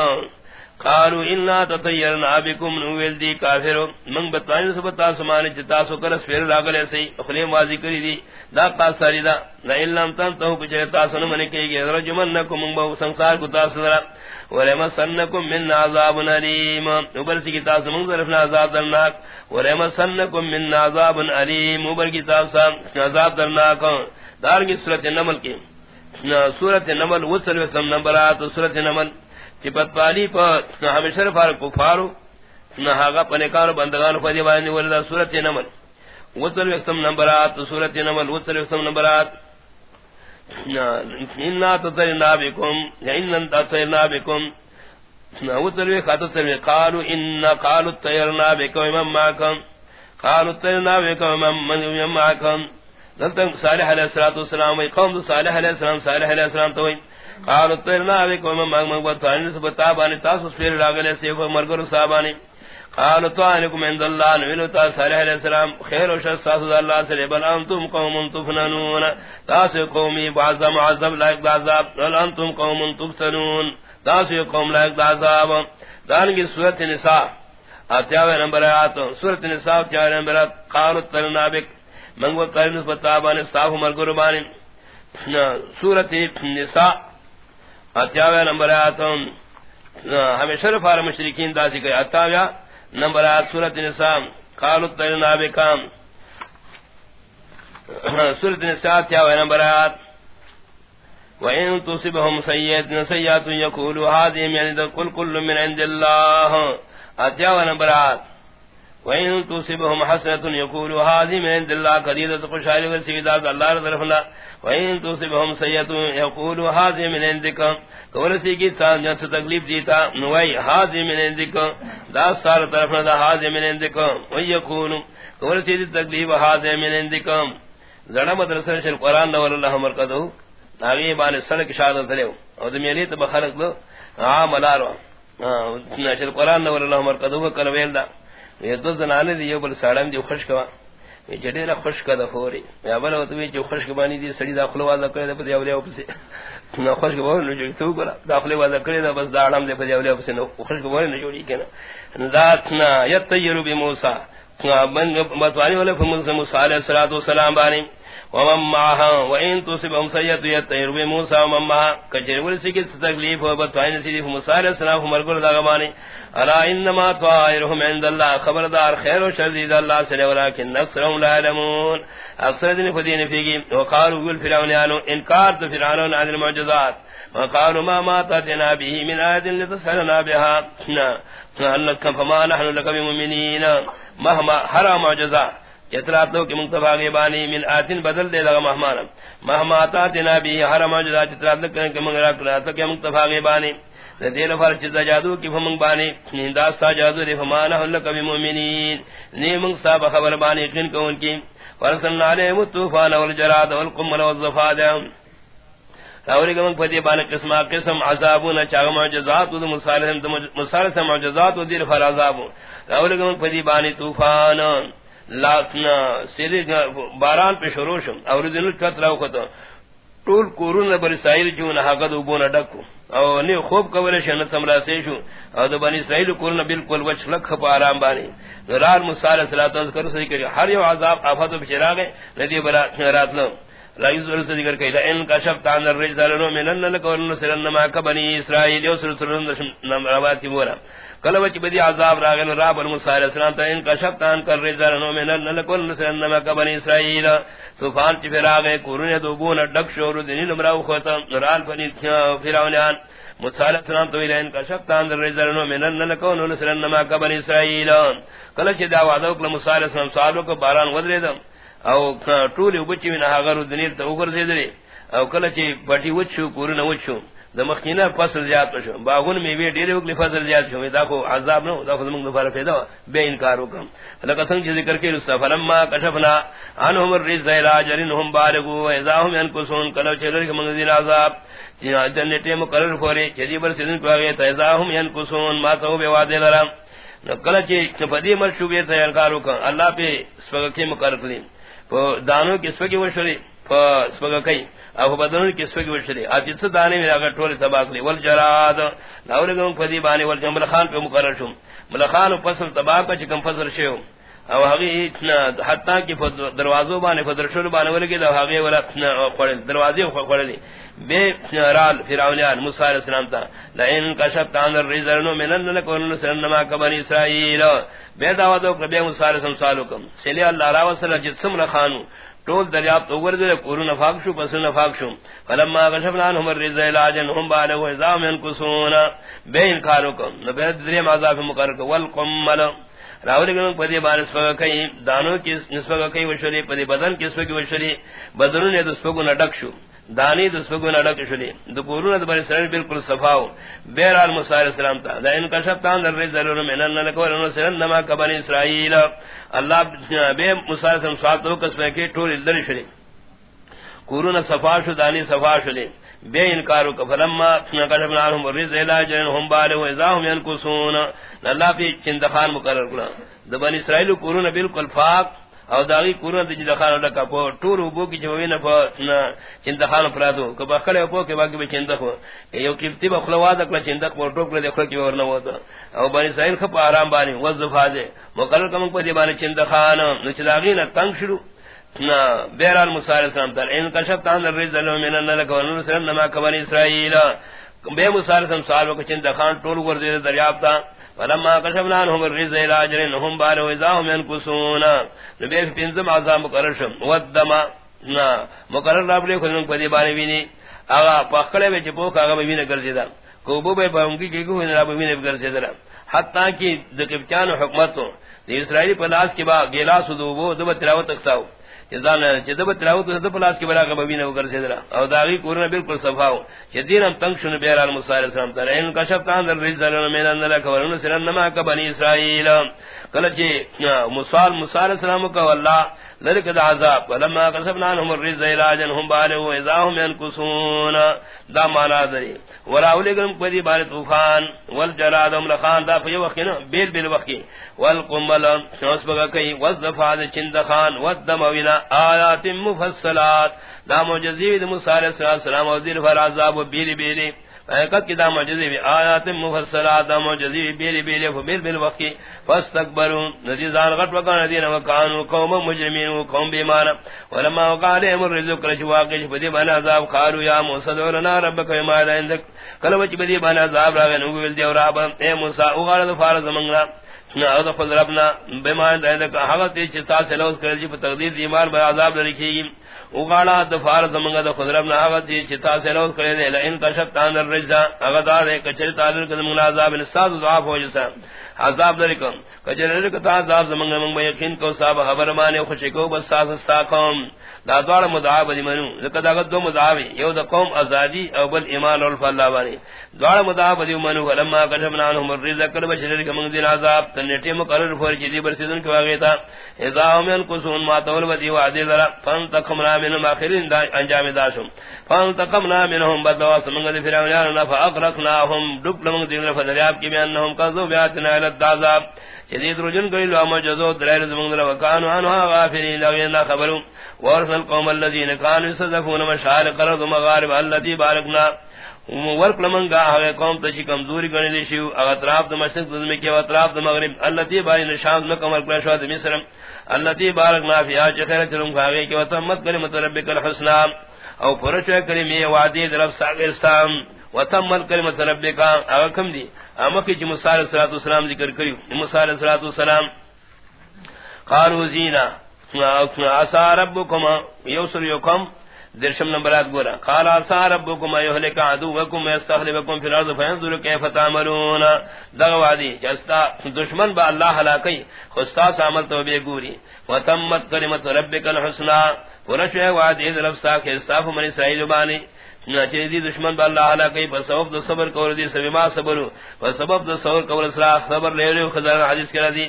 قالوا انا تطيرنا بكم نويل دي كافر من بتوان سبتا سمان جتا سو کرس پھر لاگلے سی. اخلی ماضی کری دی. دا قاصری دا. لا الا تن تو کجتا سن من کی گے رجمنکم من بو سنسار کو تاسرا ولما سنکم من عذاب الیم اوبر سی کتاب سن ظرف عذاب درناک. ولما سنکم من عذاب الیم اوبر کتاب سن عذاب درناک. دار کی سورۃ النمل کی سورۃ النمل وصل وسم نمبرات. سورۃ النمل چپت پالی پر ہمیشہ فار کفارو، نہ ہاگا پنکار بندگان پدی وانی ولدا سورۃ نمل وصل وسم نمبرات سورۃ نمل وصل وسم نمبرات۔ ان تطرنا بكم ان تطرنا بكم۔ وصل وخاتم قالوا ان قالوا تطرنا بكم معكم قالوا تطرنا بكم من معكم دلتم صالح علیہ الصلوۃ والسلام قوم صالح علیہ السلام، صالح علیہ السلام تو قالوا ترنا بكم ما مغبطان سبتا بان تاسو سپیر لاگلے سیف مرگر صاحبانی قالوا تعالكم عند الله نبي تا صالح علیہ السلام خیر و شر ساس اللہ سے بل انتم قوم تفننون. تاسو قومی بعضم عذاب لا عذاب. بل انتم قوم تفتنون. تاسو قوم لا عذاب. دان کی سورۃ النساء اتیاوے نمبر آیات سورۃ النساء چار نمبر قالوا ترنا بك. منگو کرن سبتا بان صاف مرگر بان سورۃ النساء اتیاویا نمبر آتم ہمیں شرف آر مشرکین دا ذکر اتاویا نمبر آت سورت نسام قالو تیرنا بکام. سورت نساء اتیاویا نمبر آت وَإِن تُصِبْهُمْ سَيِّئَةٌ سَيِّئَةٌ يَقُولُوا هَذِهِ مِنْ عِندِ قُلْ كُلٌّ مِنْ عِندِ اللَّهِ. اتیاویا نمبر آت وَإِن تُصِبْهُمْ حَسَنَةٌ يَقُولُوا هَذِهِ مِنْ عِندِ اللَّهِ قَدِيدَةٌ خُشَالِ وَالسِّيدَةُ اللَّهِ رَضِرَفْنَا وَإِن تُصِبْهُمْ سَيِّئَةٌ يَقُولُوا هَذِهِ مِنْ عِندِكَ. کورسی کی سان جن تکلیف دیتا نوائی من اندکم دا سار طرف نہ دا من اندکم ویکون کورسی دی تکلیف حاضر من اندکم زڑا مدرسہ شل قرآن نور اللہ مرکدو ناغی بان سڑک شاہد تلیو او دمی تب خلق دو عام الارو شل قرآن نور اللہ مرکدو کل دا یہ دو زنانے دی یو بل ساڑم دی خوش کوا جڑے خوش کا دفوری یا بل جو خوش دی سڑی دا خلوا کرے دا یو خوش کو نو جو تو کرے دا بس داڑم دے نو خوش کو نو جوڑی کنا ذات موسی علیہ الصلوۃ والسلام ومن معها وان تصبهم سيئه يطير بموسى ومن معها كجر ورسي کی تکلیف ہو بتوائن سی موسی علیہ السلام عمر کو دغمانی الا انما طائرهم عند الله خبردار خیر و شر ذی اللہ سے ولكن اکثرهم لا علمون اکثر دین فدین فیگی وقالوا قل فرعون انو انکار تو فرعون عن المعجزات وقالوا ما ما تاتنا به من آية لتسحرنا بها نحن فما نحن لك بمؤمنين مهما حرام معجزات چتراتو کی منتفا غیبانی من آتن بدل دے لگا مہمانا۔ مہما آتاتنا بھی حرم جدا چتراتو کی منگرا کراتو کی منتفا غیبانی دین فر چتا جادو کی فمنگ بانی۔ داستا جادو دے فمانا حلق بمؤمنین نی منگ صاحب خبر بانی قن کون کی۔ فرسلنا علیہم التوفان والجراد والقمل والزفاد۔ راولی گمنگ فتی بانی قسم قسم عذابون چاگ معجزات و مسالس معجزات و دیر فر عذابون راولی گمنگ فتی بانی توفان لاکنا سیدی باران پہ شروع شم، اور دل کت راو کتا ټول کورونه بر اسرائیل جون هغه دو بونه ډکو او نه خوب کوله شنه سمرا سي شو۔ او د بنی اسرائیل کورونه بالکل وچ لکھ په آرام باندې نوران موسی علیہ الصلوۃ والسلام صحیح کړي هر یو عذاب افات په چراغه ندی برا راتلو لا یذر ذکر کہلا ان کا شب تان من ما سرن نم روات بولا کل وچ بدی عذاب راغن را بن موسی علیہ السلام تا ان کا شب تان کر من ما طوفان چ فراغ کورن دو بون ڈک شور دین نمراو بنی فرعونان موسی علیہ السلام تو ان کا شب تان من ما چ موسی علیہ السلام کو باران ودرے دم۔ او ټول وبچی نه هغه دنیر ته وګرځیدل او کله چې پټي وچو پورنه وچو، د مخینه فصل زیات شو باغون می وی ډیر وکړي فصل زیات شو. دا کو عذاب نو دا خو موږ لپاره پیدا به انکار وکم. لکه څنګه چې ذکر کړي رسول ما کشفنا انهم الرزق الى اجرهم بالغوا واذا هم ينقصون کله چې لري موږ دې عذاب چې جنته مقرر کړي چې دې بر سيزن کوي ته، اذا هم ينقصون ما تو به وعده لرم. کله چې په دې مرشوبه ته انکار وکم الله په سپګه کې مقرر کړی دانو کس پکی وشری سپگا کئی او بدن کی وشری وشلی اجت دانے میرا اگر ٹول تباکلی ول جراد لاولگم فدی بانی ول جمل خان پہ مقرر شم ملخان فصل تباک چکم فصل شیو او هغه حتا کی دروازو باندې فدرشل باندې ولګي دا هغه ولا خړل دروازې خړلې به رال فرعونان موسی علیہ السلام تا لئن کشف عن الرزل من لكن سنما كبر اسرائيل به دا ودو کبه موسی علیہ السلام سالکم سلی اللہ را وسل جسم رخانو ټول دریاب تو ورده کورو نفاق شو پس نفاق شو. فلما کشفنا عنهم الرزل اجن هم بالغ ازام ينقصون. به انکارو کم دریم عذاب مقرر والقمل. راولی گنگ پدی بار سپگا کئی، دانو کی نسپگا کئی وشلی پدی بدن کی سپگی وشلی بدنون یا دسپگو نڈک شو، دانی دسپگو نڈک شلی دپورون دبر سرن بالکل صفاو بیر آل مصار اسلام تا، دا ان کشف تان در رز ضرور منن لکور انو سرن نما کبن اسرائیل، اللہ بے مصار اسلام سوال تو کس میں ٹول اندر شلی کورون صفا شو، دانی صفا شلی بے انکارو کفلما کشفنا عنهم الرز علاجن هم بالو اذا هم ينقصون اللہ پی چندخان مقرر کلا۔ دبن اسرائیل کورون بالکل پاک او داغی کورون دی چندخان لکا پو ٹور بو کی چوین پا چندخان پراتو۔ کبا خلے پو کے باقی بے چندخو یو کفتی با خلواد اکلا چندخ پو ٹوک لدے خلق کی ورنو تا او بن اسرائیل خب آرام بانی وزفا مقرر کمک پا دی بانی چندخان نچ داغی نا تنگ شروع۔ بیرال موسی علیہ السلام تر ان تان من ان لك ونور سلام نما کبن اسرائیل. بے موسی علیہ السلام سوال چند خان ٹول ور دے فلما کشفنا الى اجر نبی پنزم مقرر شم ودم نا، مقرر رب لے کھن پدی بانی وینی. وچ پو وینی کوبو بے کی رب وینی حتا کہ اسرائیلی پلاس کے بعد گیلا سدو وہ تلاوت جزان جذب تلاوت ذ پلاس کی بلا کا ببین وگر سے او داغی کورن بالکل صفاو شدین ہم تنگ شن بیار موسی علیہ السلام تعالی ان کا شب تان در رزل من ان لك ورن سرن ما کا بنی اسرائیل. کل جی موسی موسی السلام کا والله لرک دا عذاب. ولما قسمنا لهم الرز علاجا هم بالغ واذا هم ينقصون دا مانا دری ولا اولگم پدی بار طوفان والجراد املخان دا فی وقنا بیل بیل وقت والقمل شمس بگا کئی، والزفاد چندخان، والدم وینا آیات مفصلات. دا معجزی دا موسیٰ علیہ السلام وزیر فرعذاب و بیل بیلی. حقیقت کی دا معجزی بھی آیات مفصلات دا معجزی بھی بیلی بیلی فبیل بیل وقی فاستکبرون نزیزان غٹ وقا ندین وقانو قوم مجرمین و قوم بیمانا ولما وقا لهم الرزق لش واقع فدی بنا عذاب قالو یا موسیٰ دورنا ربک وما دا اندک کلوچ بدی بنا عذاب راگن اگویل دیو رابا اے موسیٰ اغارد فارز منگنا۔ نا، او دفل ربنا۔ بیمان دا اندک حقت چتا سلوز کرجی پر تقدیر دیمار بر عذاب لرکی گی اغالا دفار زمنگا دا خضرب ناغت یہ چتا سے لوز کرے دے، لئن کشب تاندر رجزا اغدار ہے کچھر تاندر کدمگنا عذاب یعنی نستاز ضعاف ہو جسا۔ عذاب درکم کچھر رکتا عذاب زمنگا منگا یقین کو، صاحب حبر مانے خوشکو بس ساس استاقوم دا دوار مدعاب دی منو. ذکر دا دو مدعابی یو دا قوم ازادی او بل ایمان اور فاللہ بانی دوار مدعاب دی منو. ولما کشبنا عنهم الرزق کل بشرر کمنگ دین عذاب. تنیٹی مقرر فور چیزی برسیدن کی واقعیتا اذا هم ينقصون ما تول ودی وعدی ذرا فانتقمنا من اخرین انجام داشم فانتقمنا منهم. بدوا سمنگ فرعون فاغرقناهم. دبلم دین فدریاب کی بانهم قذو بیاتنا الى العذاب شدید رجن گئی لو مجزو درائر زمنگ در وکانو. عنها غافرین لغینا خبرو. ورسل قوم الذين كانوا يصدفون مشارق الارض مغارب التي باركنا. ورک لمنگا ہے قوم تشی کمزوری گنے دی شیو اطراف دو مشرق دو میں کے اطراف دو مغرب اللہ التي بین شام میں کمر کلا شاد مصر التي بارکنا فيها خیر چلم کھاگے کہ وتمت کلمۃ ربک الحسنى او پرچ کلمہ وعدی درف ساگرستان وتمت کلمۃ ربک اکم دی. امکی جی موسی علیہ الصلوۃ والسلام ذکر کری موسی علیہ الصلوۃ والسلام قالوا زینا. اسا ربکم یوسر یکم، درشم نمبرات گورا. قال اسا ربکم یهلک عدوکم یستخلفکم فی الارض فینظر کیف تعملون. دغوادی جستا دشمن با اللہ حلاکی خستا عمل تو بے گوری. وتمت کلمت ربک الحسنہ ورشوا وعد اذ رفسا کہ استاف من اسرائیل بانی. دی دشمن با اللہ علا کئی پر سبب دو صبر کور دی سبب ما صبرو. پر سبب دو صبر کور اسراح صبر لے لے خزان حدیث کرا دی.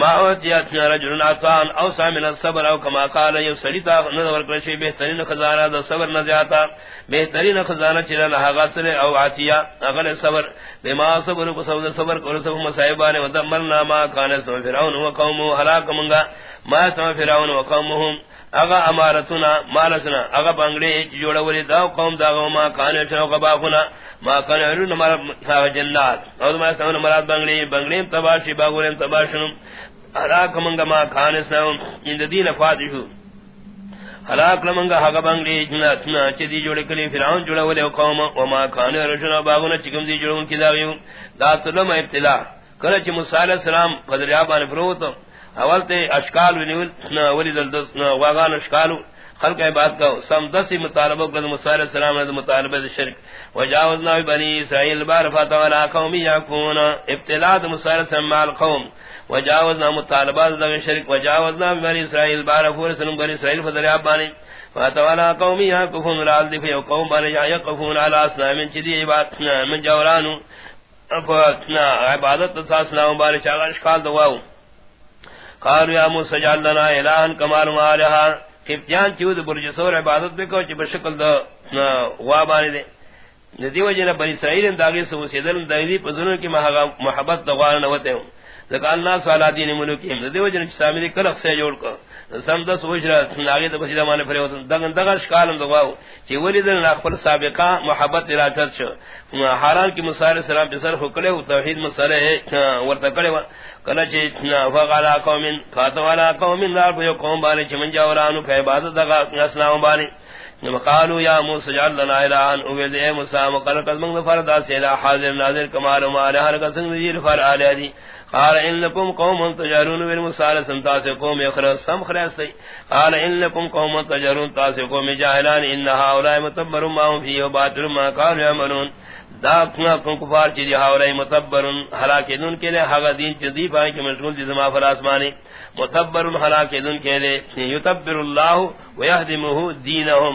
ما اوتیات رجل عطان او سامن الصبر او کما قال، یو سلیتا نظر کرشی، بہترین خزانہ دو صبر نزیاتا بہترین خزانہ چلا لہا غاصر او عطیا اغل صبر. بما صبر کو سبب دو صبر کور سبب مسائبان ودمرنا ما کان سم فرعون و قومو، حلاک منگا. ما سم فرعون و قومهم اغا امارتنا مالسنا اغا بنگڑے جوڑا ولی دا قوم دا ما کان چنو قباخنا ما کان رن مر جنات. او ما سن مراد بنگڑے بنگڑے تباشی باغورن تباشن اراک منگا ما کان سن ان دین فاتحو. ہلاک لمنگا ہگا بنگڑے جنات نا چدی جوڑے کلی فرعون جوڑا ولی قوم، و ما کان رشنا باغونا چکم دی جوڑون کی داویو دا سلم ابتلا. کلچ موسی علیہ السلام فضریابان فروتو اول تے اشکال ونیول ولی دل واغان اشکالو خلق بات کا سم دس مطالبہ کو موسی علیہ السلام نے مطالبہ شرک۔ وجاوزنا بنی اسرائیل بار فتولا قوم یکون ابتلاء موسی علیہ السلام مال قوم۔ وجاوزنا مطالبہ ذ شرک۔ وجاوزنا بنی اسرائیل بار فور سلم بنی اسرائیل فدریا بانی۔ فتولا قوم یکون راز دی فیو قوم بنی یکون علی اسلام چدی عبادت من جورانو۔ افنا عبادت تاسنا مبارک اشکال دواو قالوا يا موسى جعل لنا الهان كما لهم آلهة کفتیان چود برج سور عبادت بکو چ بشکل دا وا بانی دے ندی وجنا بنی اسرائیل داگے سو سیدل دایدی پزنو کی محبت دغوان نوتے ہوں زکان الناس والا دین ملوکی ندی وجنا شامل کلق سے جوڑ کو سمدا سوجرا ناگے تو بسیدہ مانے پھرے ہوتن دگن دگش کالم دغواو چی ولی دن ناخفر سابقا محبت دلاتر شو حالان کی مسائل سلام پسر خکلے و توحید مسئلے ورتکڑے کلا چی فقالا قومن فاتوالا قومن نار پیو قوم بانے چی من جاورانو پہ عبادت دگا اسلام بانے. قالوا يا موسى جعل لنا الهان اوید اے موسی، مقرر قد من فردا سیلا حاضر ناظر کمال ما ہر قسم ذیر فر علی قال ان لكم قوم تجارون بالمصالح سمتا سے قوم اخر سم خراستی قال ان لكم قوم تجارون تا سے قوم جاہلان ان هؤلاء متبر ما هم فيه وباطل ما كانوا يعملون. داخنا کو کفار چیز ہاورے متبر ہلاک دن کے لیے ہگا دین چدی پائے کہ مشغول دی زما فر آسمانی. متبر ہلاک دن کے لیے یتبر اللہ ويهدمه دینهم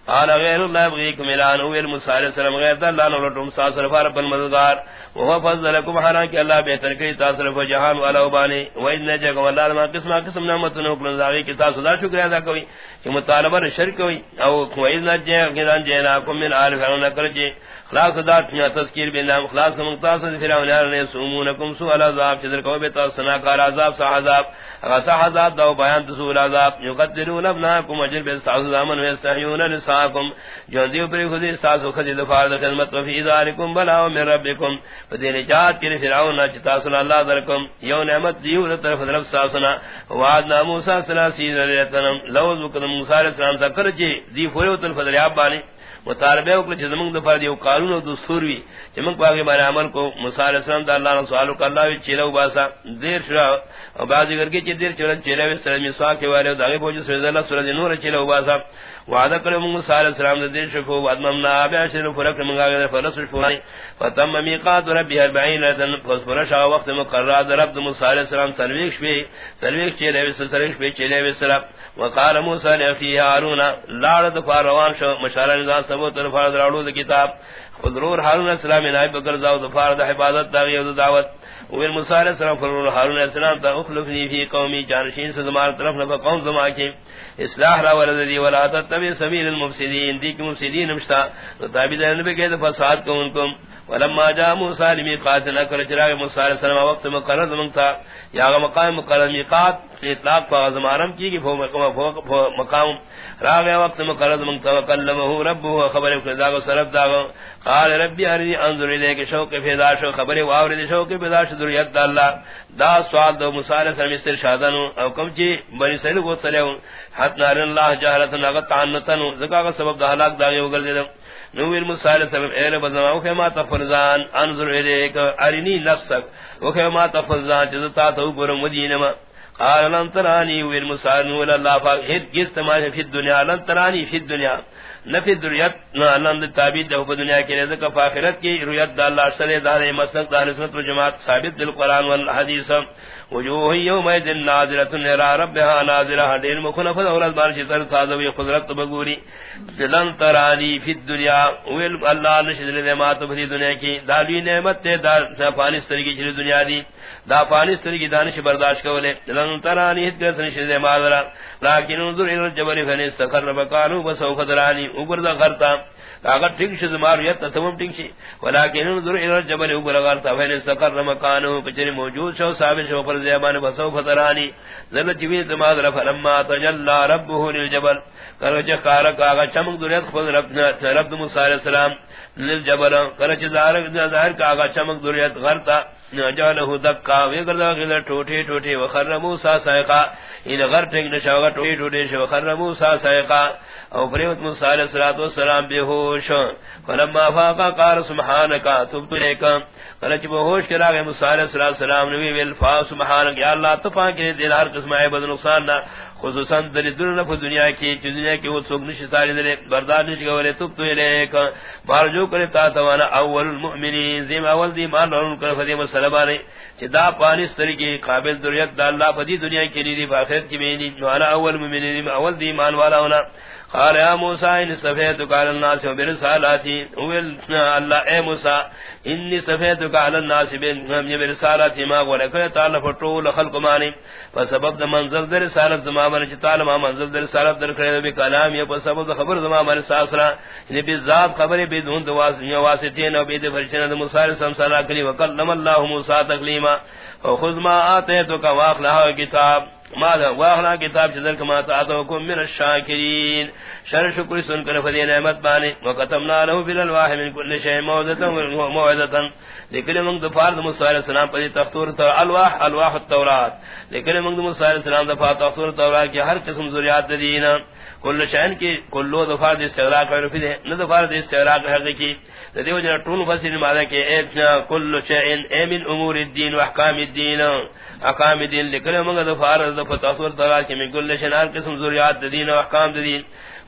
قال غير الله يبغيكم الان او موسی علیہ السلام غير الله نو لٹم ساسر فرب المددار وهو فضلكم فضلکم حالانکہ اللہ بہتر کی تاثر و جہان والا بانی و ان جگ والله ما قسم قسم نعمت نو کن زاوی کی تاثر دا شکر ادا کوئی کہ مطالبہ شرک ہوئی او و ان جگ گران جنا کو من عارف نہ کرجے خلاص ذات یا تذکیر بین نام خلاص مختص فرعون نے سومونکم سو العذاب چدر کو بے تو سنا کار عذاب، سا عذاب غسا عذاب دو بیان تو العذاب یقدرون ابناکم اجر بے ساز زمان و استحیون نساکم جو دیو پر خود ساز خود دفار خدمت و فی ذالکم بلا من ربکم فدی نجات کی فرعون نہ چتا سن اللہ درکم، یو نعمت دیو طرف طرف ساسنا، وعد موسی صلی اللہ علیہ وسلم لوز وکم موسی علیہ السلام ذکر جی دی فوریو طرف دریاب بانی مطالبہ وکړه چې زمونږ د فرض یو قانون او دستور وي. چې موږ پاګه باندې عمل کو موسی علیہ السلام د الله رسول الله کله وی چې لو باسا دیر شو او بعض ورګه چې دیر چرن چې لوي سره می سوا کې واره دغه بوج سره الله سورہ نور چې لو باسا وعدہ کرے موسی علیہ السلام د دیر شکو ادمنا ابا شر فرق موږ منګه فرس شو فتم میقات ربی 40 لدن فسفر شا وقت مقرر رب موسی علیہ السلام سرویش بھی سرویش چې لوي سرویش بھی چې لوي سره وقال موسى لأخي هارون لارد فاروان شو مشارع نظام سبو طرف آرد راڑو دا کتاب. خضرور حارون السلام نائب بکر زاو دفار دا حفاظت داغی و دعوت. ویل موسیٰ علیہ السلام فرور حارون السلام تا اخلفنی فی قومی جانشین سے زمان طرف نفا قوم زمان کی اصلاح را ولد ولا تتبی سبیل المفسدین. دی کی مفسدین مشتا تابی دا نبی کہ فساد کو انکم ولما جاء موسى لميقات نكر چراغ موسى علیہ السلام وقت مقرر منتا یا مقام مقرر میقات اطلاق پر زمانم کی کہ مقام راغ وقت مقرر منتا وکلمه ربه خبر فضا و صرف دا قال ربي ارني انظر اليك شوق فضا شو، خبر واور دي شوق في فضا ذریت اللہ. دا سوال دو موسی علیہ السلام استرشادن او کم جی بنی سل کو تلو حتى اللہ جہرت نغت عنتن زکا سبب دا ہلاک دا یو گل نویر موسی علیہ السلام اے رب زما او ما تفرزان انظر الیک، ارنی نفسک او ما تفرزان جتا تو گر مدینہ ما. قال، لن ترانی ویر موسی نور اللہ فا ہت گست ما فی الدنیا، لن ترانی فی الدنیا. نفی دریت نالند تابید دہو پا دنیا کی رزق فاخرت کی رویت دا اللہ صلی اللہ علیہ مسلک دا حسنت و جماعت، ثابت دل قرآن والحدیث. وجوه يومئذ ناظرة إلى ربها ناظرة دين مخنف دولت بارش تر تازوی قدرت بگوری لن ترانی فی الدنیا ویل اللہ نشد لدے ما تو فی دنیا کی دالی نعمت تے، دا پانستری کی چلی دنیا دی. دا پانستری کی دانش برداشت کولے. لن ترانی حدیث نشد لدے ما لیکن انظر الى الجبل فنستقر بکانو بسوف درانی اوپر دا غرطا. اگر ٹھیک شد ماریت تمام ٹھیک شی ولکن انظر الى الجبل اوپر غرطا استقر مکانو کچری موجود شو، ثابت شو، پر زیبان بسو فترانی ذل جوید دماغ ذرا لما تجلى ربه للجبل. کرو کرچ خارق آغا چمک دنیت خود رب رب موسی علیہ السلام للجبل. کرچ ظاہر ظاہر کا آغا چمک دنیت غرتا جعله دکا وگردا غل ٹوٹے ٹوٹے وخر موسی سائقا ان غر ٹنگ نشاوا ٹوٹے ٹوٹے شو وخر موسی سائقا او پریوت موسی علیہ الصلوۃ والسلام بے ہوش۔ فلما فاق قال سبحانك تبت اليك کلچ بے ہوش کرا گئے موسی علیہ السلام نے ویل فا سبحانك یا اللہ، تو پاک نے دل، ہر قسم ہے بد نقصان نہ۔ خصوصا در دنیا دنیا کی چو دنیا کی وہ سوگ نش ساری دل برداشت نش گولے تبت اليك بار جو کرے تا توانا اول المؤمنین ذم اول دی مان اور کر فدی مسلمان کہ دا پانی سری کی قابل دریت دا اللہ پدی دنیا کی دی باخرت کی میں نہیں اول المؤمنین اول دی مان والا ہونا قال يا موسى ان سفيتك على الناس برسالاتي الله اي موسى اني سفيتك على الناس یعنی برسالاتي ما ولك تعالى فطول خلق ماني فسبب منزل در رسالت زمان من چتال ما منزل در رسالت در کرے بكلام یہ سبب خبر زما من ساسرا یعنی ان ذات خبر بی دون دواس یا واسطین و بيد فرشنا موسى سم السلام کلی وکلم اللہ موسى تکلیما وخذ ما آتے تو اتيتك واخلها کتاب۔ ماذا؟ واخلا کتاب جذر کما تعطوكم من الشاكرين شر شکر سن کر فدی نعمت بانی. وقتمنا له في الواح من كل شيء موعظه وموعظه لیکن من دفار موسی علیہ السلام پر تختور تر الواح الواح التوراۃ لیکن من موسی علیہ السلام دفار تختور تورات کی ہر قسم ذریات دینا. کل شان کی کلو دفار استغراق کر فدی نہ دفار استغراق حقیقی دیو جنا طول فصل ماذا کہ ایت کل شیء امن امور الدین واحکام الدین. احکام الدین لکل من دفار تصور ترا کہ من کل شنار قسم ذریات دین و احکام دین.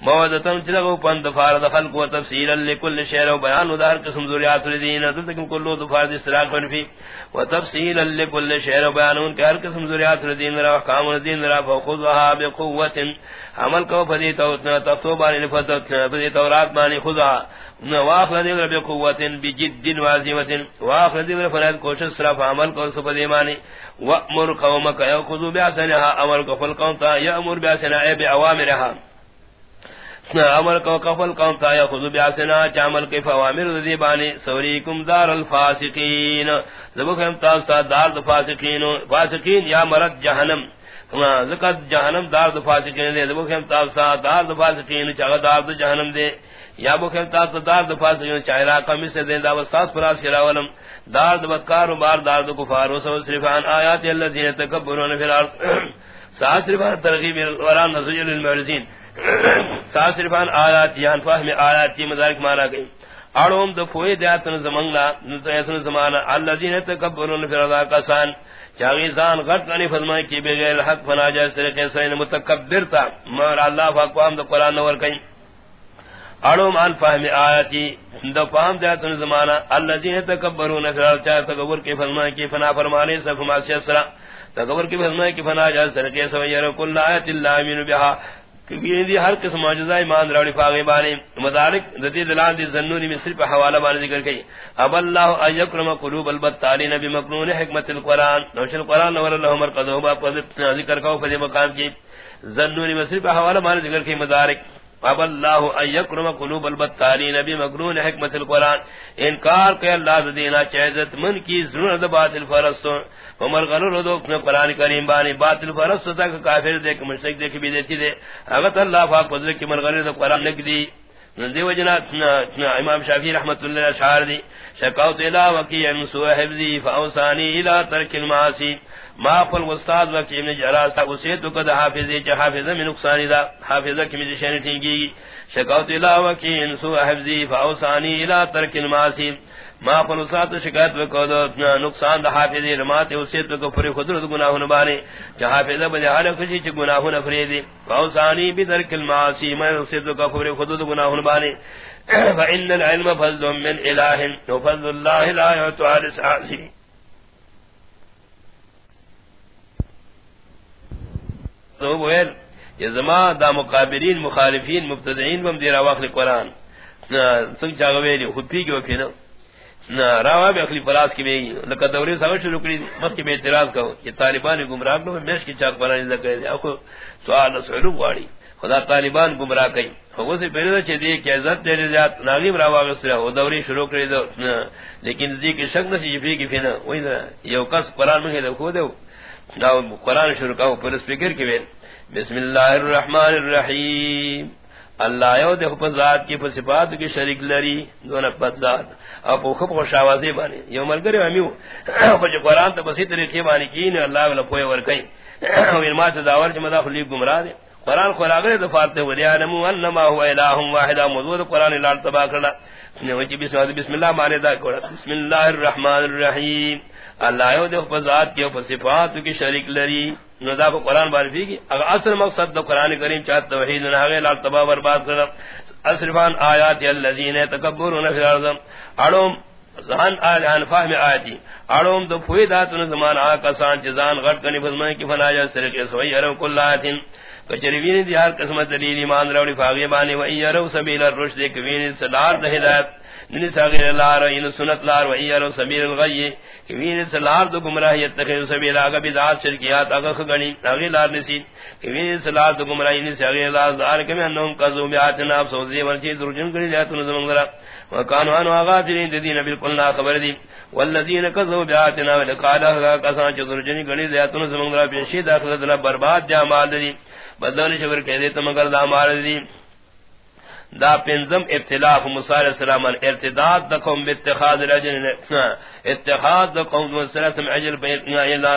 موعظتن چلو پن دفار دخل کو تفصیل لكل شعر و بیان و دار قسم ذریات دین تکم کلو دفار استراق کن فی و تفصیل لكل شعر و بیان ان کے ہر قسم ذریات دین و احکام دین را فخذها بقوه عمل کو فدی تو تفصیل لفتت فدی تورات معنی خذها واخر دین رب قوت بجد وازمت واخر دین فراد کوشش صرف عمل کو سب دیمانی وامر قومك ياخذوا باحسنها امر قفل قوم تا يامر باحسنها باوامرها امر کو قفل قوم تا ياخذوا باحسنها عمل کے اوامر ذیبانی سوریکم دار الفاسقین. ذبکم تا دار الفاسقین فاسقین یا مرد جہنم. ذکر جہنم دار الفاسقین دے ذبکم تا دار الفاسقین چا دار جہنم دے. یا بوکھم تا تو دار دفاع سے چاہے راکا میں سے دین دا وساس پراس کے راولم دار دبکار و بار دار دو کفار. و سو صرفان آیات اللذین تکبرون فی الارض. سا صرفان ترغیب وران نزجل المعرزین سا صرفان آیات یان فاہم آیات کی مدارک مانا گئی۔ اڑوم دو فوئی دیاتن زمانگنا نتایتن زمانا اللذین تکبرون فی الارض کسان چاگی زان غٹ نی فرمائی کی بغیر حق فنا جائے سرقین سرین متکبر تا مار اللہ فاقوام دو قرآن نور کئی۔ اڑو مان فهم آیاتی دا فهم جاتن زمانہ۔ اللذین تکبرون فی الارض چاہتا تکبر کی فرمائے کی فنا فرمانے سے فماسی تکبر کی فرمائے کی فنا جات سرکے سویر کل آیت اللہ امین بہا۔ کیونکہ دی ہر قسم معجزہ ایمان راڑی فاغی بانے۔ مدارک ذتی دلان دی زنونی میں صرف حوالہ بارے ذکر کئی۔ اب اللہ ان یکرم قلوب البتالین بمکنون حکمت القرآن۔ نوشن القرآن نور اللہ مرقضہ با ذکر کہو فدی مقام کی۔ زنونی میں صرف حوالہ بارے ذکر کئی مدارک۔ اب اللہ ایکرم قلوب البتاری نبی مقرون حکمت القرآن انکار کہ اللہ دینا چیزت من کی ضرور دا باطل فرستو عمر غلو ردو اپنے قرآن کریم بانی باطل فرستو تک کافر دیکھ مشرک دیکھ بھی دیتی دے اگر اللہ پاک فضل کی من غلو دا قرآن لکھ دی دیو جنا امام شافی رحمت اللہ شعر دی شکاوت الہ وکی انسو حفظی فاوسانی الہ ترک المعاسی ما قل استاد وکی ابن جراس تا وسیت قد حافظی چ حافظ من نقصان دا حافظ کی می شین تھنگی شکاوت الہ وکی انسو حفظی، فاوسانی الہ ترک المعاسی ما قل سات شکایت وکو دو نقصان دا حافظ رمات وسیت کو پر خود گناہ نہ بارے چ حافظ بل حال کسی چ گناہ نہ فریدی فاوسانی بدرک المعاسی ما وسیت کو پر خود گناہ نہ بارے فإن العلم فضل من إله، وفضل الله لا يعطى لسعاده تو ویل یہ زما دا مقابلین، مخالفین، مبتدعین بم دیرا واخل قرآن. سنگ چاگویلی خود پی گئو پینا راوا بھی اخلی فراز کی بھی لکہ دوری ساگر شروع کری مخی میں اعتراض کہو کہ طالبان گمراہ کرو میش کی چاک قرآن لکہ دی. اخو سوال نسولو گواری خدا طالبان گمراہ کئی وہ سے پہلے چھ دی کہ عزت دے زیاد ناغیب راوا گسرا وہ دوری شروع کری دو لیکن دی کی شک نہ جی کی پھینا وہی یہ کس قرآن میں دے کھو دو قرآن شروع کرو پر سپیکر کی بسم اللہ الرحمن الرحیم۔ اللہ یو دے خپل ذات کی صفات کی شریک لری، دون پد ذات۔ اپو خپ کو شاوازی بانی یو ملګری امیو په قرآن ته بسیط طریقې باندې کین اللہ ولا پوی ور کئ او ما ته داور چې مدا خلی گمراه دي قرآن کو لاغره د فاطمه ولیا نمو انما هو الہ واحد موجود قرآن لال تبا کړه نو چې بسم الله بسم دا کړه بسم الله الرحمن الرحیم۔ اللہ یو دے خپل ذات کی صفات کی شریک لری، نو دا قرآن بارفی کی اگر اصل مقصد دا قرآن کریم چاہت توحید ناغی لال تبا برباد کرم۔ اصرفان آیات اللذین تکبرون فی الارضم اڑوم زہن آیان فاہم آیتی۔ اڑوم دو پوئی داتن زمان آقا سان چیزان غٹ کنی فضمان کی فنا فناجا سرقی سوئی ارو کل آیتین کچریوین دیار قسمت دلیل ایمان روڑی فاغی بانی وئی ارو سبیل الرشد کوین سلار دا ہدایت. من ساغیر لار این سنت لار و ایرو سبیل الغی. کہ سلار دو گمراہیت تخیر سبیل آگا بیدات شرکیات آگا خگنی اغی لار نسی کہ سلار دو گمراہی این ساغیر لار دار کمی انہم قضو بیاتنا اب سوزی ورچی درجن کری جاتن زمانگرہ وکانوانو آغا ترین دیدین بالکل نا خبر دی. والذین قضو بیاتنا ولقالا آغا کسان چو درجن کری جاتن زمانگرہ بینشی داخلت برباد جا مال دی. بدلونی شبر کہہ دیتا مگر دا مال دی۔ دا پنزم ابتلاف موسی علیہ السلام ارتداد دکم باتخاذ رجل اتخاذ دکم مسلسم عجل بین الى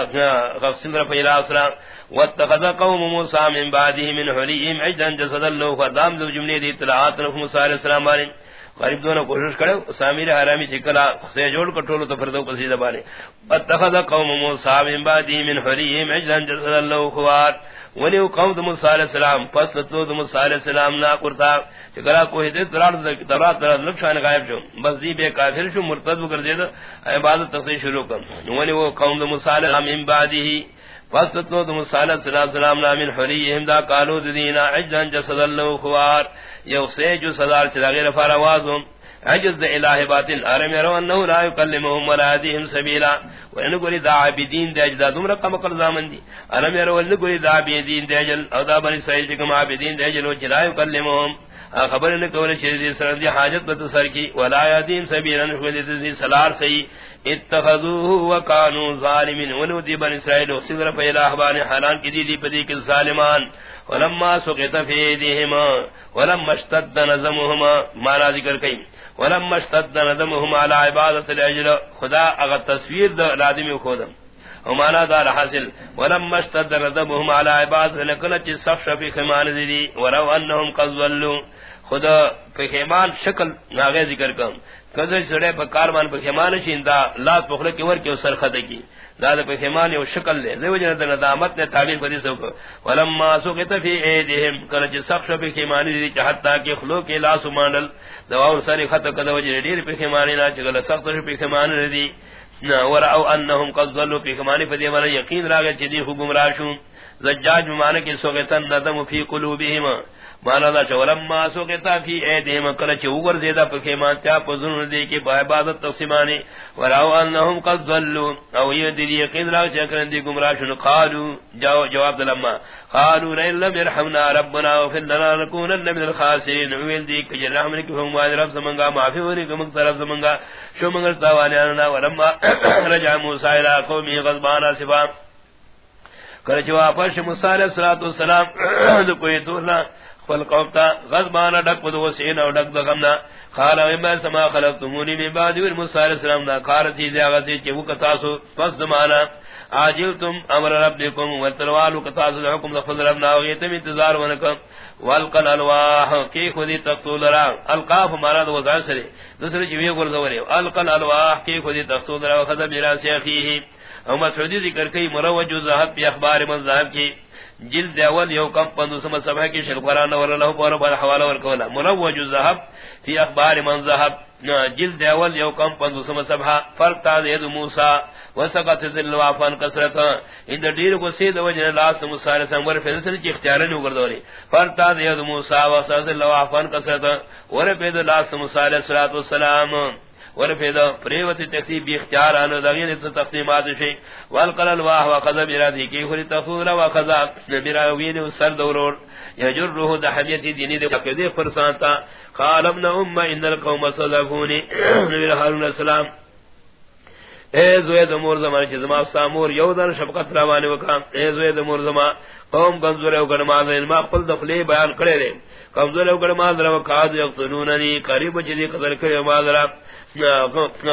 غفصل رفع الى اسرا۔ واتخذ قوم موسی من بعده من حلیهم عجلا جسد اللہ فردام دو جملی دی اطلاعات رفع موسی علیہ السلام بارے۔ غریب دونوں کوشش کرے، سامیر حرامی چکلا سے جوڑ کر کٹولو تو پھر دو قصیدہ بارے۔ واتخذ قوم موسی من بعده من حلیهم عجلا جسد اللہ خوار۔ ونی قوم د موسی علیہ السلام، پس تو د موسی علیہ السلام نا کرتا چکرا کو ہدے درار درار درار لکشان غائب شو. بس دی بے کافر شو، مرتد کر دے عبادت تصی شروع کر ونی وہ قوم د موسی علیہ السلام من بعده پس تو د موسی علیہ السلام نا من حریہم دا قالو دینا عجن جسد اللہ خوار. یو سے جو سزار چلا غیر فاروازم عجز الہ باطل، ارم يرو انه لا يكلمهم ولا يهديهم سبيلا وان قول دا عابدين دا اجداد عمر قم قل زامن دي ارم يرو ان قول دا عابدين دا اجل او دا بني اسرائيل كما عابدين دا اجل ولا يكلمهم خبر ان قول شری سر دی حاجت بت سر کی. ولا يهديهم سبيلا نقول دی سلار سی. اتخذوه وكانوا ظالمين ولو دي بني اسرائيل وسدر فيلا احبان حالان کی دی دی پدی کے ظالمان. ولما سقط في ايديهما ولما اشتد نظمهما ما ذکر کئی ولما اشتد ندمهم على عباده الاجل خدا اغا تصویر دا لازمی خودم. ومانا دار حاصل. ولما اشتد ندمهم على عباده لکن چی صف شفی خمان دیدی ولو انهم قد ولوا خدا پخیمان شکل ناغی ذکر کم. کذر سڑے پا کارمان پخیمان شیندا لاس پخلے کی ور کی سرخط کی. داد پخیمان یو شکل لے دیو جنہ ندامت نے تعبیر پدی سو کو. ولما سقط فی ایدہم کلچ صف شفی خمان دیدی چہتا کی خلو کے لاس مانل دواو ساری خط کدا وجہ دیر پہ خمانی نا چگل سخت پہ خمان ردی ورعو انہم قد ظلو پہ خمانی پہ والا یقین راگے چدی حکم راشون زجاج ممانا کی سوگتن ندم فی قلوبہم مانا دا چولم ما سوگتا فی ایدہم کل چھ اوگر زیدہ پہ خمان پزنون دی کی با عبادت تقسیمانی ورعو انہم قد ظلو، او یہ دی یقین راگے چکرن دی گمراشون قالو جواب دلما قالوا لئن لم يرحمنا ربنا وفر لنا نكونن من الخاسرين ويل دي کہ رحم نے کہ رب سمنگا معافی ہوری کہ من طرف سمنگا شو منگل تاوانے انا ولما رجع موسی الى قومه غضبان اسفا کرچ واپس موسی علیہ الصلوۃ والسلام تو کوئی دورنا۔ فل قومتا غضبان ڈک پدو سین او ڈک دغمنا قال ما سما خلقتموني من بعد موسی علیہ السلام دا قارتی دی اگتی کہ وہ کتاسو پس زمانہ. عاجلتم امر ربكم وتروالوا قطاز الحكم لفظ ربنا ويتم انتظار ونكم والقل الواح. كي خذي تقتل را القاف مراد وضع سري دوسرے جوی گور زورے القل الواح. كي خذي تقتل را وخذ براس اخيه او مسعودی ذکر کئی مروج ذهب بی اخبار من ذهب کی. جلد اول یو کم پندو سم سبہ کی شل قرآن ورلہ پورا بار حوالہ ورکولا. مروج الزہب فی اخبار من زہب جلد اول یو کم پندو سم سبہ فرتا دید موسیٰ. وسقط ذل وافان کثرت ان دیر کو سید وجہ لاس موسیٰ علیہ السلام سمور فیصل کی اختیار نو گردوری فرتا دید موسیٰ. وسقط ذل وافان کثرت ور پید لاس موسیٰ علیہ الصلوۃ والسلام. ورفیدا پریوتی تکتیب بی اختیار آنو داغین اتنا تقسیمات شئی والقل الواح و قضب کی خوری تفور و قضب براوین سر دورور. یجر روح دا حمیتی دینی دے. قدی فرسانتا. قال ابن ام ان القوم صدقونی. نبی حارون السلام. اے زوید مور زمان چیز ما سامور یو در شبقت روانی وکا. اے زوید مور زمان. قوم کمزور او گرماز ما قل دخلی بیان کرے دے. کمزور او گرماز رو قاد یقتنوننی قریب چیزی قدر کرے مازرہ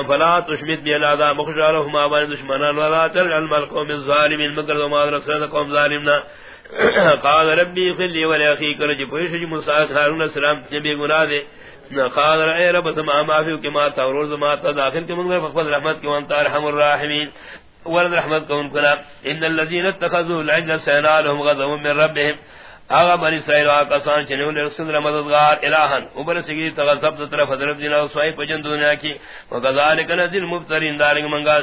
فلا تشمت بی الادا مخشارهما بان دشمنان ولا ترعل مالقوم الظالمين مگر وما رسل قوم ظالمنا۔ قال ربي خلي ولأخي کرج جی پوشج جی موسیٰ حارون السلام نبی جی گناہ دے۔ قال اے رب سما معافی کہ ما تورز ما داخل کے منگر فقد رحمت کی وانت ارحم الراحمین۔ ورد رحمت کو ان کنا۔ ان الذين اتخذوا العجل سينالهم غضب من ربهم آغا بنی اسرائیل آغا کسان چنیو لے رسول را مددگار الہن. اوبر سگی تغذب طرف حضرت دینا سوائی پجن دنیا کی. وقذالک نزل مفترین دارنگ منگا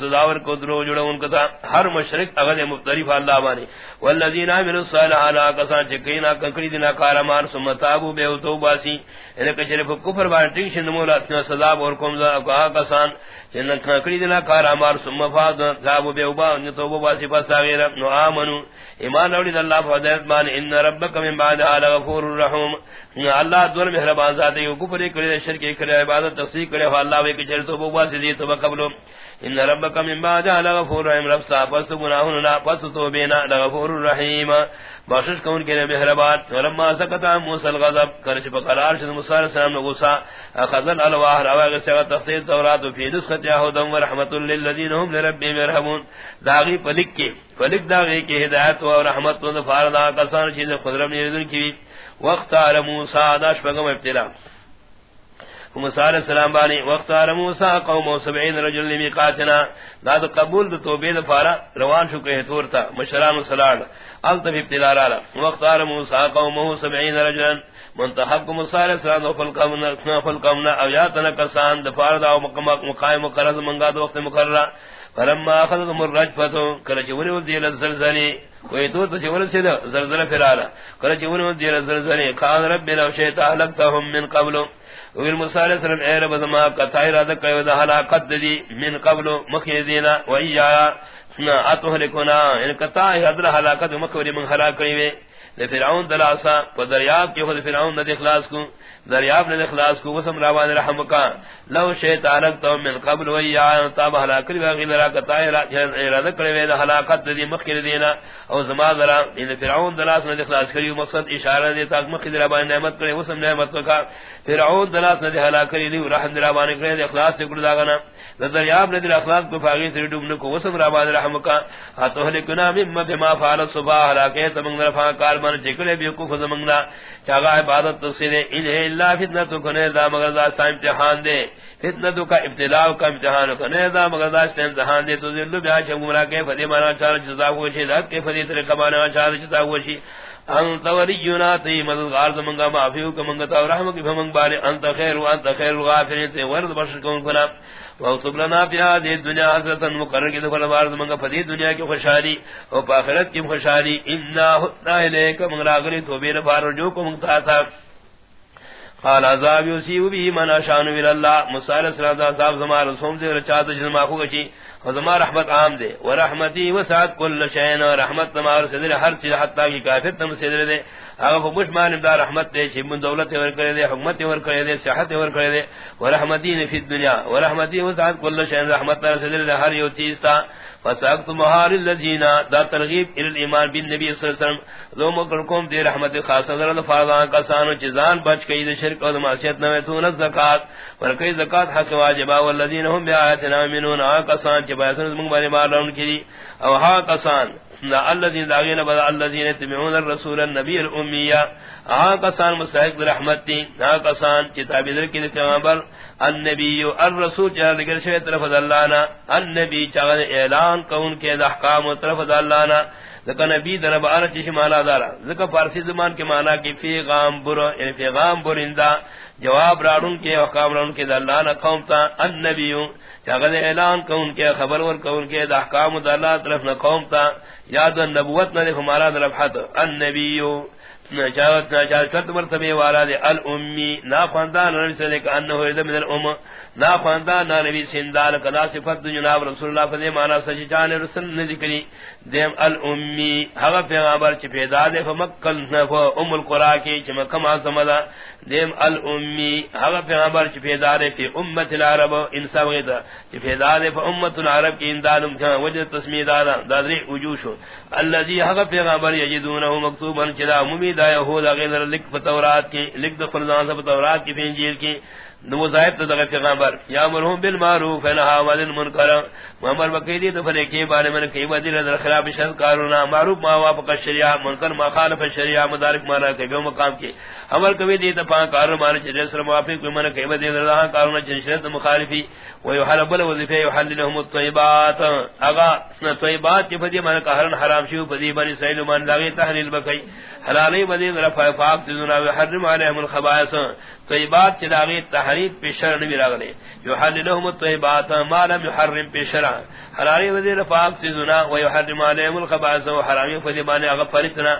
سزاور کو درو جڑا ان کتا ہر مشرک اغد مفتری فا اللہ بانی. والذین آمن الصالحان آغا کسان چکینا کنکری دینا کارمان سمتابو بے اتوباسی انہیں یعنی کچرف کفر بار ٹنشن مولا سزا اور کمزا آغا کسان چنن کنکری دینا کارمان سمتابو بے اتوباسی پس آغیر نو آمنو. ایمان اولی اللہ فضیت بان ان ربک من بعد آل غفور الرحیم۔ اللہ دور مہربان ذات ہے پر کرے، شرک کرے، عبادت تصدیق کرے اللہ وہ کہ چر تو بوا سے تو قبل ان ربک من بعد آل غفور رحیم رب صاحب پس گناہوں نہ پس تو بینا غفور الرحیم بخشش کون کے مہربان. ولما سکت موسی الغضب. کرچ بقرار شد موسی علیہ السلام نے غصہ. اخذن الواح روا سے تفسیر تورات فی نسخت یہود و رحمت للذین هم لربهم يرحمون داغی پلک کے پلک داغی کے ہدایت و رحمت و فردا کسان چیز خضرم نے کی. وقت ار موسی، داش پیغام ابتلا. موسی علیہ السلام بانی وقت ار موسی قوم 70 رجل لمیقاتنا. دا قبول دو توبہ دفارا روان شو کہ تورتا مشران صلاح التف ابتلا را وقت ار موسی قوم 70 رجل منتحب موسی علیہ السلام و فلقمنا فلقمنا او یاتنا کسان دفار دا مقام مقام مقرر منگا دو وقت مقرر فلما اخذتهم الرجفه كل جوري ودي الزلزال کوئی تو تو جور سے زلزلہ پھرالا کل جور ودی الزلزال قال رب لو شئت اهلكتهم من قبل. ویل موسی علیہ السلام، اے رب، زما کا تائرہ دے کہ ودا ہلاکت دی، من قبل مخیدینا و یا اتہلکنا ان کتا حضر ہلاکت مکوری من ہلاک کیوے۔ فرعون دلاسا و دریاب کی خود فرعون نہ اخلاص کو، دریاب نے اخلاص کو، وسم روان رحم کا۔ لو شیطان تو من قبل و یا تاب ہلاک کر غیر را ارادہ کرے وے ہلاکت دی مخیر دینا او زما ذرا ان فرعون دلاس نے اخلاص کریو مقصد اشارہ دے تاک مخیر ربا نعمت کرے وسم نعمت کا۔ فرعون دلاس نے ہلاک کری، دی رحم ربا نے کرے اخلاص سے کر داغنا دریاب نے اخلاص کو فاگی سے ڈوبنے کو وسم ربا رحم کا۔ تو ہلکنا مما بما فعل صباح ہلاکے تمنگ رفا کار من چکلے بھی کو خود فزمنگنا چاغا عبادت تو سے انہیں الا فتنہ تو کنے دا مگر دا امتحان دے۔ فتنہ تو کا ابتلاء کا امتحان کنے دا مگر دا امتحان دے۔ تو ذل بیا چھ چنگمرا کے فدی مانا چار جزا ہو چھ دا کے فدی طریقہ مانا چار جزا ہو چھ انت ولینا تی مددگار زمنگا معافیو کمنگتا و رحمت کی فمنگ بارے انت خیر و انت خیر الغافرین تے ورد بشر کون کنا. وقتب لنا فی آدھی دنیا حضرتا مقرر کی دفر بار زمنگا فدی دنیا کی خوشحالی و پاخرت کی خوشحالی. انا حتنا الیک منگراغلی توبیر بار جو کو منگتا تھا قال عذاب یصيب به من اشان الى الله مصالح صلاه عذاب زما رسوم سے رچات جسم اخو گچی زما رحمت عام دے. ورحمتی وسعت كل شيء رحمت تمہار صدر ہر چیز حتا کی کافر تم صدر دے. اگر مش مان دا رحمت دے چھ من دولت ور کرے دے، حکمت ور کرے دے، صحت ور کرے دے. ورحمتی نے فی دنیا ورحمتی وسعت كل شيء رحمت صدر دے ہر یو چیز تا. فساقت مہار الذین دا ترغیب الى الايمان بالنبي صلی اللہ علیہ وسلم. لو مکرکم دے رحمت خاص نظر فرضان کا سانو چیزان بچ کئی دے شرک اور معصیت نہ تو نہ زکات. پر کئی زکات حق واجب والذین هم بآیاتنا یؤمنون. کا سان چ بیان من بارے مار ان کی او ها کا نا الذين داغين بدا الذين يتبعون الرسول النبي الاميه ها کسان مستحق رحمت دی ها کسان کتاب در کی پیغمبر. النبی الرسول چا دیگر شے طرف اللہ نا النبی چا اعلان کون کے احکام طرف اللہ نا ذکر نبی در بارا چشی مانا دارا. ذکر فارسی زمان کے معنی کی فی غام بر یعنی فی غام برندہ، جواب راڑن کے وقام راڑن کے دلان قوم تا ان النبیوں چاگد اعلان کون کے، خبر ور کون کے، دا احکام اللہ طرف نہ قوم تا. یاد النبوت نہ دیکھ ہمارا طرف حد. النبیوں چاہت چاہت مرتبے والا دے الامی نا خاندان نبی صلی اللہ علیہ وسلم من الام. نا خاندان نبی سندال قدا صفت جناب رسول اللہ فضی مانا سججان رسول نے دیم الامی حقا پیغامبر چی پیدا دے فمکل نفو ام القرآ کی چی مکم آسم دا دیم الامی حقا پیغامبر چی پیدا دے فی امت العرب انسا وغیتا چی پیدا دے فی امت العرب کی اندالم کھا وجہ تسمی دادا دادری وجوشو اللذی حقا پیغامبر یجدونہو مکتوبا چدا ممید دا یہود اگے لکھ بتورات کے لکھ دو فرزان سے بتورات کی انجیل کی نو دغه پیغمبر. یا مرهم بالمعروف عن المنکر. محمد تو کے بارے میں کہ بدی خلاف شر کارونا معروف ما وافق الشریعہ منکر ما خالف الشریعہ مدارک مانا کہ مقام کے عمل کبھی دی دفعہ کار مان چے سر موافق من کہ بدی کارونا چے شرط مخالفی و يحل لهم الطيبات اغا طیبات بدی کہ حرام شو بدی بنی سیل تحلیل بکئی حلالی بدی فاق الخبائث. طیبات چلاغی تحریم پیشر نبی راغلے. یحللہم الطیبات ما لم یحرم پیشرا. حلالی وزیر فاق سیزنا ویحرم علیہم الخبائث و حرامی فدیبانی اغفرتنا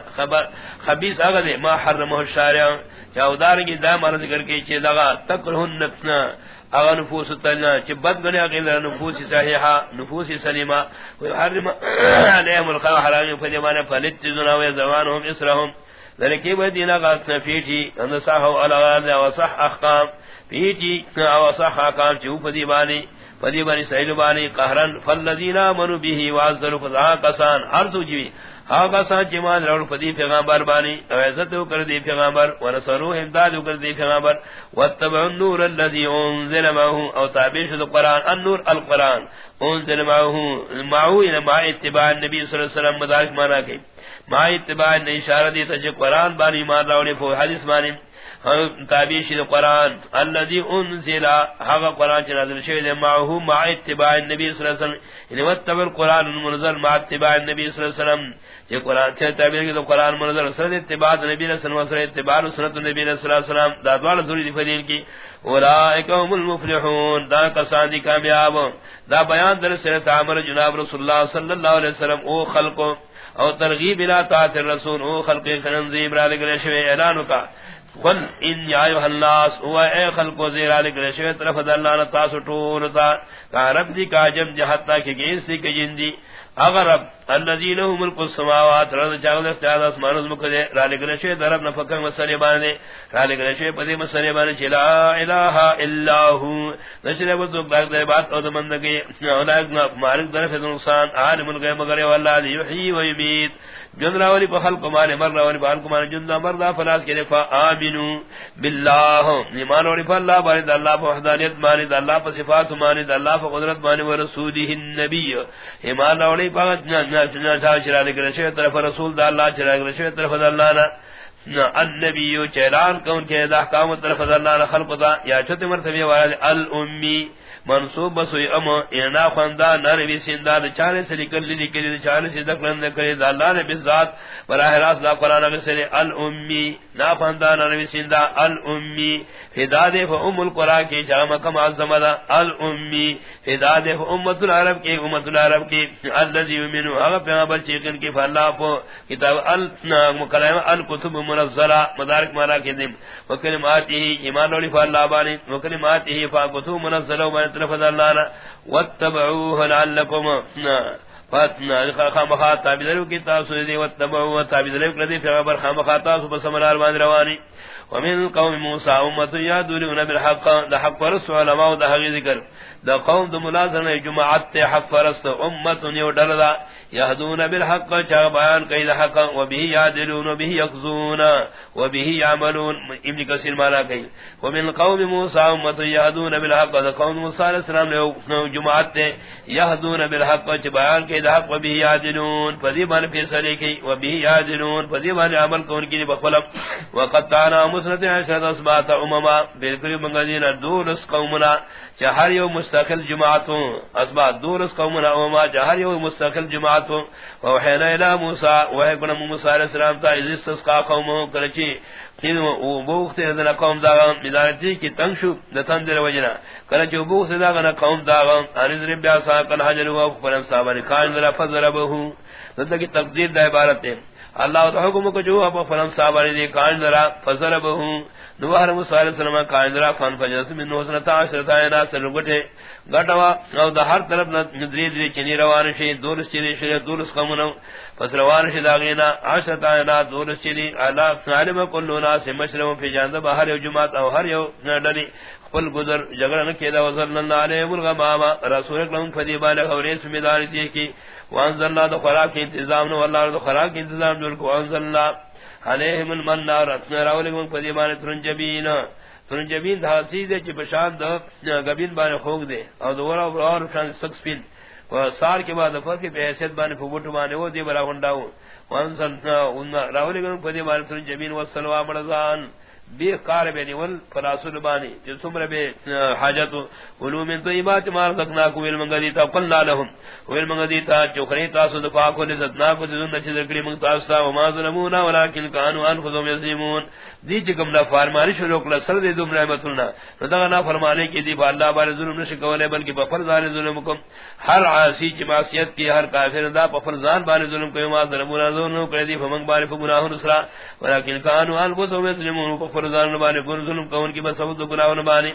خبیث اغدے ما حرمہ الشارع. چاودارنگی دا مرد کر کے چی لغا تکرہن نفسنا. اغا نفوس تلنا. چی بد گنے اغیل نفوس صحیحا نفوس سلیمہ. ویحرم علیہم الخبائث و حرامی فدیبانی فلت سیزنا ویزوانہم اسرہم. ذلك بدينا قالت فيتي ان صح على وصح احكام فيتي وصح احكام جو فدي باني فدي باني سيد باني قهرا فالذين امنوا به وعزلوا فذا قسان هر سوجي ہاں کسان جمان روڑ فدی پیغمبر بانی عزت کر دی پیغمبر ونصروا امداد کر دی پیغمبر. واتبعوا النور الذي انزل معه، او تابع شد القران النور القران انزل معه معه یعنی الى ما اتباع النبي صلى الله عليه وسلم مدارک مانا کہ ما اتباع نے اشارہ دیتا جو قرآن بانی ایمان راوڑے فو حدیث بانی تابیشی دا قرآن اللذی انزل حقا قرآن چی نازل شوید معہو مع اتباع النبی صلی اللہ علیہ وسلم. یعنی واتبع القرآن المنزل مع اتباع النبی صلی اللہ علیہ وسلم. یہ قرآن چی تابیر کی دا قرآن منزل سرد اتباع نبی صلی اللہ علیہ وسلم اتباع سنت نبی صلی اللہ علیہ وسلم. دا دوال ذوری دی فدیل کی اولائک هم المفلحون. دا کسان دی کامیاب. دا بیان در سرت عمر جناب رسول اللہ صلی اللہ علیہ وسلم، او خلقو. او ترغیب الى طاعت الرسول او خلق خنزیب را لگلے شوے اعلانو کا. قل ان یا ایوہ الناس، او اے خلق و زیرا لگلے شوے طرف دلنا نتاسو ٹورتا کا رب دی کا جم جہتا کی گینس دی کی جندی اگر رب الذي له ملك السماوات، رضا جاول اختیار اسمان از مکدے رالی گلشے درب نفکر مسئلے باندے رالی گلشے پدی مسئلے باندے چلا الہ الا ہو۔ نشرے بزو باگ دے بات او دمندگی اولاک مالک درف نقصان عالم الغیب مگر واللہ دی یحیی و یمید جن راولی پا خلق مانے مر راولی پا خلق مانے جن دا مردا فلاس کے لفا آمینو باللہ۔ ایمان ولی پا اللہ بانی دا اللہ پا وحدانیت مانی دا اللہ پا صفات مانی دا اللہ پا قدرت مانی و رسولی النبی۔ ایمان راولی پا طرف رسول دا اللہ چلا چرا طرف اللہ نا النبی چیلان کون کے دا حکام طرف اللہ نا خلق دا یا چھتے مرتبی والا الامی منصوب بسوی ام اینا یعنی خواندہ نروی سندہ دا چانے سے لکل لی کلی دا چانے سے دکلن دکلی دا اللہ نے بزاد براہ راست دا قرآن اگر الامی، نا خواندہ نروی سندہ الامی، فدا دے فا ام القرآن کی جامع کم عظم دا الامی، فدا دے فا امت العرب کی، امت العرب کی، اللذی یمینو اگر پیغمبر چیکن کی فاللہ پو کتاب المکلم الکتب منزلہ، مدارک مانا کی دم وکلماتی ایمان رولی فاللہ بانی، وکلماتی ہی فا کتب منزلہ، وبانی مطلب طرف دلانا واتبعوه لعلكم فاتنا خامخا تابدلو کی تاسو دی واتبعوه تابدلو کردی فی خامخا تاسو بسمرار باند روانی ومن قوم موسى امه يدعون بالحق ده حق فرس علماء ده حق ذکر. ده قوم ده ملازمه جماعت حق فرس امت امه يدردا يهدون بالحق، چا بیان کئی ده حق وبه يعدلون وبه يقضون وبه يعملون ابن كثير مالا کئی ومن قوم موسى امه يهدون بالحق ده قوم موسى علیہ السلام نے جماعت يهدون بالحق چا بیان کئی کی حق و به یادنون فذی بان فیصلے کی و به یادنون فذی بان عمل کون کی بخلق. وقد تعنا مسنت عشرت اصبات امما، بالکل منگدین دولس قومنا چہر یو مستقل جماعتوں اصبات دولس قومنا امما چہر یو مستقل جماعتوں. وحینا الى موسیٰ وحیقنا موسیٰ علیہ السلام تا عزیز تسقا قوموں کرچی تین او بوخت ذنا قوم دا مدارتی کی تنگ شو دتن در وجنا. کلا جو بوخت دا گنا قوم دا ارز رب یا سا کل حجر و فرم صاحب نے کان ذرا فضربه ذات کی تقدیر دا عبارت ہے. اللہ تو حکم کو جو ابو فرم صاحب نے کان ذرا فضربه نوہر موسی علیہ السلام کان ذرا فن فجس من نوسنتا عشرتا اینا سرگٹے گٹوا او دا ہر طرف ندری دری چنی روان شی دورس چنی شی دورس قومنو پس روان شی داغینا عشرتا اینا دورس چنی، علا علم کلو ناس مشرم فی جاندب ہر یو جماعت او ہر یو ڈلی خپل گزر جگڑا نکیدا وصلنا اللہ علیہ والغماما رسول اکرم فدیبان خوریس میدانی دی کی وانزلنا دو خراک انتظام نو اللہ دو خراک انتظام جو کو وانزلنا. علیہم المن المنار راولکم فدیبان ترنجبین ترنجبین دا سید چی بشان دا گبین بان خوگ دے. او دورا اور شان سکس فیل پیل سار کے بعد فرق پہ حیثیت بان فبوٹو بانے وہ دی برا گنڈاو وانزلنا راولکم فدیبان ترنجبین والسلوہ مرزان بے کار بے نیول فراسل بانی جو سمر بے حاجت علوم تو ایمات مار سکنا کو ویل منگدی تا قلنا لهم. ویل منگدی تا جو تاسو دفاع کو لذت نا کو دن چ ذکر من تاسا و ما ظلمونا ولكن كانوا انفسهم يظلمون دی چکم نہ فرمانی شروع کلا سر دے دم رحمتنا رضا نہ فرمانے کی دی با اللہ بار ظلم نہ کولے بلکہ بفرزان ظلم کو ہر عاصی کی معصیت کی ہر کافر دا بفرزان بار ظلم کو ما ظلمونا ظلم کر دی فمن بار گناہ نسرا. ولكن كانوا انفسهم يظلمون فرزان نبانی پر ظلم کون کی بس سبب گناہ نبانی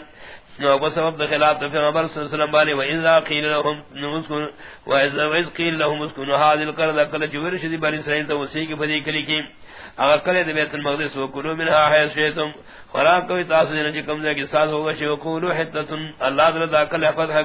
سبب خلاف تو صلی اللہ علیہ وسلم بانی و اذا لهم نسكن لهم اسكنوا هذه جویر شدی بنی اسرائیل تو اسی کی فدی کلی کی اگر کرے بیت المقدس و کلوا منها حيث خوراک کوئی تاثر نہیں کمزے کے ساتھ ہوگا شی وقولوا حتۃ اللہ تعالی کل حفظ ہے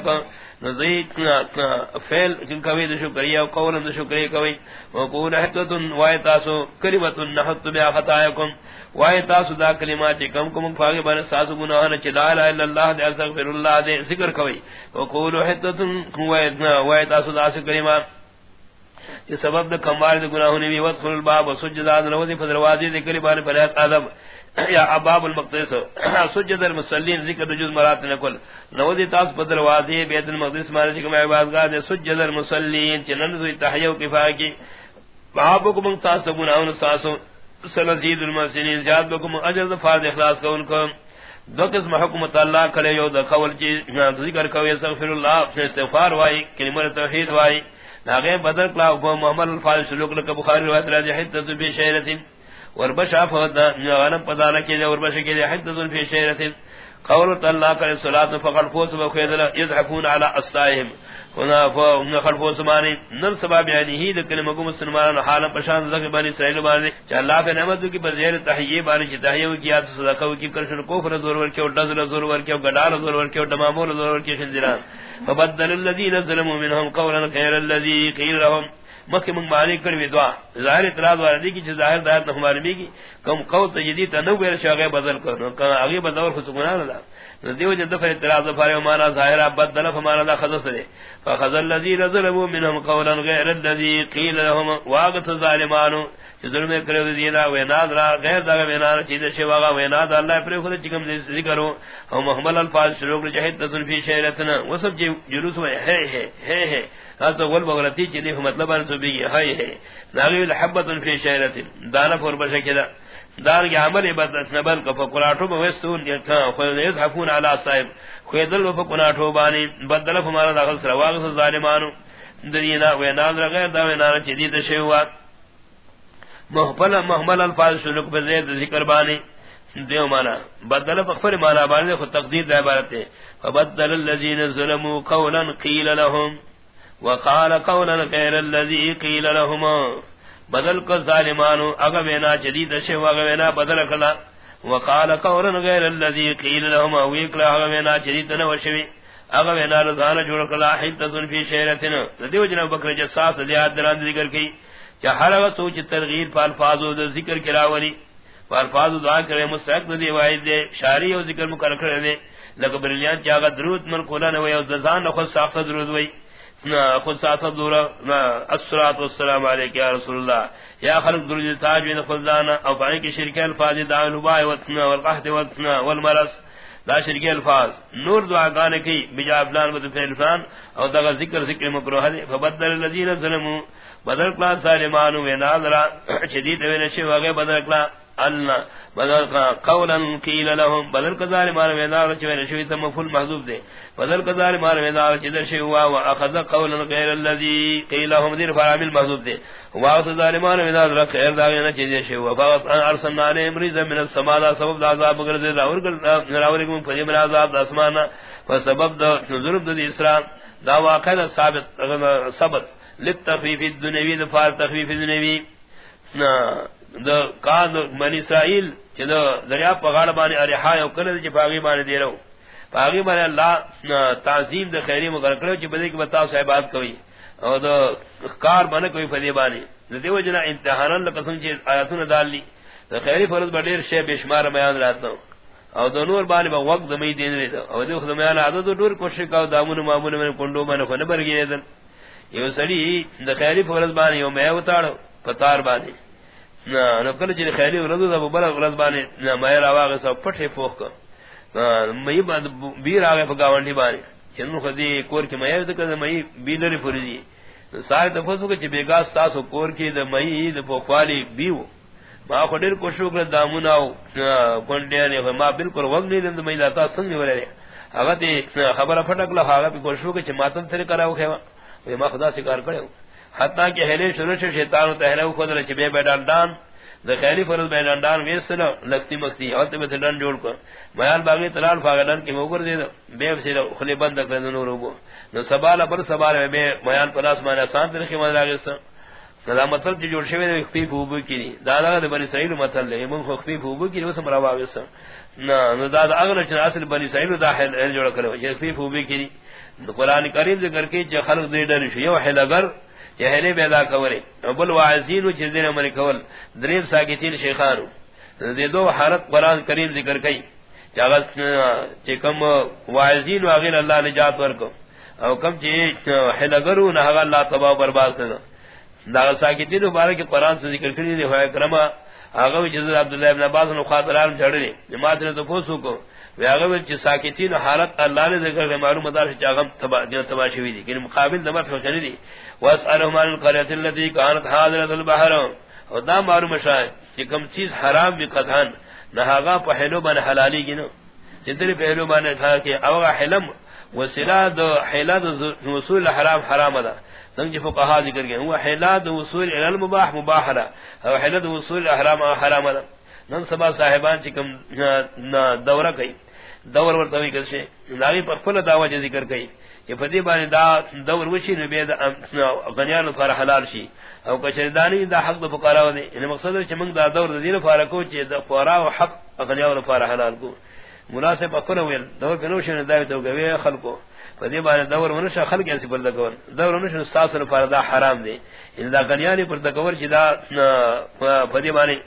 کہ فعل جن کوي د شکریہ او قول د شکریہ کوي وقولوا حتۃ وای تاسو کلمۃ نحت بیا خطاکم وای تاسو دا کلمات کم کم پاگے بن ساز گناہ نہ چلا لا الا اللہ دے، استغفر اللہ دے، ذکر کوي وقولوا حتۃ وای تاسو دا کلمات۔ یہ سبب دا کمال دا گناہوں نے بھی وقت خلال باب و سجداد نوزی فدروازی دے کلی بانی پلیت آدم۔ یا اباب المقدس. سجد المسلین ذکر جز مرات نکل نوزی تاس فدروازی بیت المقدس مارے مانا چکم عبادگاہ دے سجد المسلین چنن سوی تحیو کفا کی. بابکم انتاس دا گناہوں ساسو سنزید المسلین زیاد بکم اجر دا فارد اخلاص کا ان کو دو قسم حکمت اللہ کرے یو دا قول ذکر کوئی استغفر اللہ سے استغفار وائی کلمہ توحید وائی ناغے بدر کلا محمد الفاظ سلوک لک بخاری روایت راجی حدث فی شیرت وربش عفوت غنم پدانا کی وربش کی حدث فی شیرت قولت اللہ کرے صلاة فقل فوس بخیدنا یضحفون علی اصطائهم خلفو سمانی نر سباب یعنی ہی دکن مگو مسلمان حالا پشان ذکر بانی اسرائیل بانی چا اللہ پہ نعمت کی بزیر تحییب بانی چا تحییب کی آت صدقہ کی کرشن کوفر زور ورکی و ڈزل زور ورکی و گدار زور ورکی و دمامور زور ورکی خنزران فبدل اللذین ظلموا منهم قولا خیر اللذی قیل رہم مکہ من معنی کروی دعا. ظاہر اعتراض واردی کی ظاہر دایت نحمانی بھی کی. کم قول تجدید تنویر شاغے بدل کر. کہ اگے بدل خود گناہ نہ دیو جد فر اعتراض فار مانا ظاہر بدل فمانا لا خذ سے فخذ الذين ظلموا منهم قولا غير الذي قيل لهم واغت ظالمان ظلم کرے دینا و نادرا غیر دا و نادر چیز شوا و نادر اللہ پر خود چکم ذکر ہو محمل الفاظ شروع جہد تن فی شیرتنا. و سب جلوس ہے ہے ہے ہے. ہذا ول بغلتی چیز مطلب ان سبھی ہے ہے. ناغی الحبۃ فی شیرت دانا پر بشکدا دار کے عمل عبادت نبل کو فقراٹو میں وستون یہ تھا خود یذحفون علی صاحب. خیدل و فقراٹو بانی بدل ہمارا داخل سرواغ سے ظالمانو. درینا و نال غیر دا و نال چدید شیوا محفل، محمل الفاظ شلوک پر زید ذکر بانی دیو مانا بدل فخر مانا بانی خود تقدیر دا عبارت ہے فبدل الذین ظلموا قولا قیل لهم، وقال قولا غیر الذی قیل لهم بدل کو ظالمانو اگر وینا جدید شو اگر وینا بدل کلا. وقال قورن غیر الذي قيل لهم ويقلا اگر وینا جدید نہ وشوی اگر وینا رضان جوڑ کلا حدت فی شیرتنا دیو جنا بکر جساس دیات دران ذکر کی. کہ ہر وقت سوچ ترغیب پر الفاظ و ذکر کراولی پر الفاظ دعا کرے، مستحق دی واحد دے، شاری و ذکر مکر کرے دے. لگا بریلیان چاگا درود من قولان وی، او دزان نخوص ساخت درود وی. خود ساتھ دور الصلاۃ والسلام علیک یا رسول اللہ. یا خلق درج تاج بن خلدان او پانی کی شرک الفاظ دعوا الباء والقحط والمرض. لا شرک الفاظ. نور دعا گانے کی، بجا فلان و فعل فلان او دغ ذکر ذکر مکروہ ہے فبدل الذين ظلموا. بدل کلا ظالمان و ناظرا شدید و نشی وغیرہ بدل کلا. اللہ بدل کا قولا قیل لهم بدل کذال مار ویدار چ وین تم فل محذوب دے بدل کذال مار ویدار چ در شی ہوا وا اخذ قولا غیر الذي قیل لهم دیر فرامل محذوب دے وا کذال مار ویدار رکھ خیر دا نہ چ شی ہوا فقط ارسلنا علی امرز من السماء سبب عذاب غرض اور گل نراور کو فجی من عذاب اسمان فسبب دا نزول د اسراء دا واقع ثابت ثبت للتخفيف الدنيوي دفار تخفيف الدنيوي. دا کان بنی اسرائیل چې دا دریا په غاړه باندې ارحا یو کړل چې باغی باندې دیرو باغی باندې الله تعظیم د خیری مگر کړو چې بده کې بتاو صاحبات کوي او دا کار باندې کوئی فدی باندې. د دیو جنا امتحانن لقسم چې آیاتونه داللی د خیری فرض باندې شی بشمار بیان راتو او د نور باندې په وخت زمي دین لري او د خدایانو عادت ډور کوشش کاو دامونه معموله من کندو باندې خو نه یو سړی د خیری فرض باندې یو مې وتاړو پتار باندې. نو کله چې خیری ورځ ده په بل ورځ باندې نه مې راوغه سو پټه پوخ کو مې باندې بیر هغه په گاونډي باندې. چې نو خو دې کور کې مې ده کله مې بیلری فرضی ساره د فوسو کې تاسو کور کې د مې د پوخوالي بیو ما خو ډیر کوشش وکړ دامونه او کونډه نه یعنی ما بالکل وګ نه دند مې لاته څنګه ولري هغه دې خبره فټکله هغه په کوشش وکړ چې ماتم سره کراو خو ما خدا سے کار کړو حتا کہ ہلے شروع سے شیطان تہرو خود رچ بے بیڈان دان د خیری فرض بیڈان دان ویسل لگتی مکتی اور تے ڈن جوڑ کر میال باغی تلال فاگلن کی موگر دے بے وسیلہ خلی بند کر نو روگو نو سبال پر سبال بے میال پلاس مانا سان تے خمد لاگس دا مطلب جو جوڑ شوی دے خفیف ہوب کی دادا دے بنی سہیل مطلب لے من خفیف ہوب کی وس مرا واگس نہ نو دادا اگر چ اصل بنی سہیل دا ہے جوڑ کرو خفیف ہوب کی قرآن کریم ذکر کی چ خلق دے ڈر شیو ہے لگر جہلے بیدا کورے بل واعظین و جزین امر کول. دریم ساکتین شیخانو. دے دو حالت قرآن کریم ذکر کئی. چی کم واعظین و آغیر اللہ نجات ورکو. او کم چی حلگرو نحقا اللہ تباہ برباد کرنا دا ساکتین و بارک قرآن سے ذکر کری دے ہوئے کرما آغا وی جزر عبداللہ ابن عباس و خاطر عالم جھڑنے جماعت نے تو پوسو کو. وی چی ساکتین حالت اللہ نے ذکر کر معلوم مدار سے چاگم تباہ شوی دی کہ یعنی مقابل دمت خوشنی دی واسالهم عن القريه التي كانت حاضره البحر. ودا معلوم شاہ کہ کم چیز حرام بھی قطعن نہاغا پہلو بن حلالی گنو جتنے پہلو بن تھا کہ اوغا حلم وسلا دو حلا دو وصول حرام حرام دا سمجھ فقہا ذکر گئے وہ حلا دو وصول الى المباح مباح دا او حلا دو وصول حرام حرام دا نن سبا صاحبان چکم دورہ کئی دور ورتوی کسے لاوی پر فل دعوی ذکر کئی کہ فدی بانی دا دور وشی نبی دا غنیان فار حلال شی او کچری دانی دا حق دا فقراو دی. یعنی مقصد ہے منگ دا دور دین فار کو چی دا فقراو حق غنیان فار حلال کو مناسب اکر ویل دور بنو پنوشی دا تو گوی خلقو فدی بانی دور ونشا خلق ایسی پر دکور دور ونشا ستاسر فار دا حرام دی. یعنی دا غنیانی پر دکور چی دا فدی بانی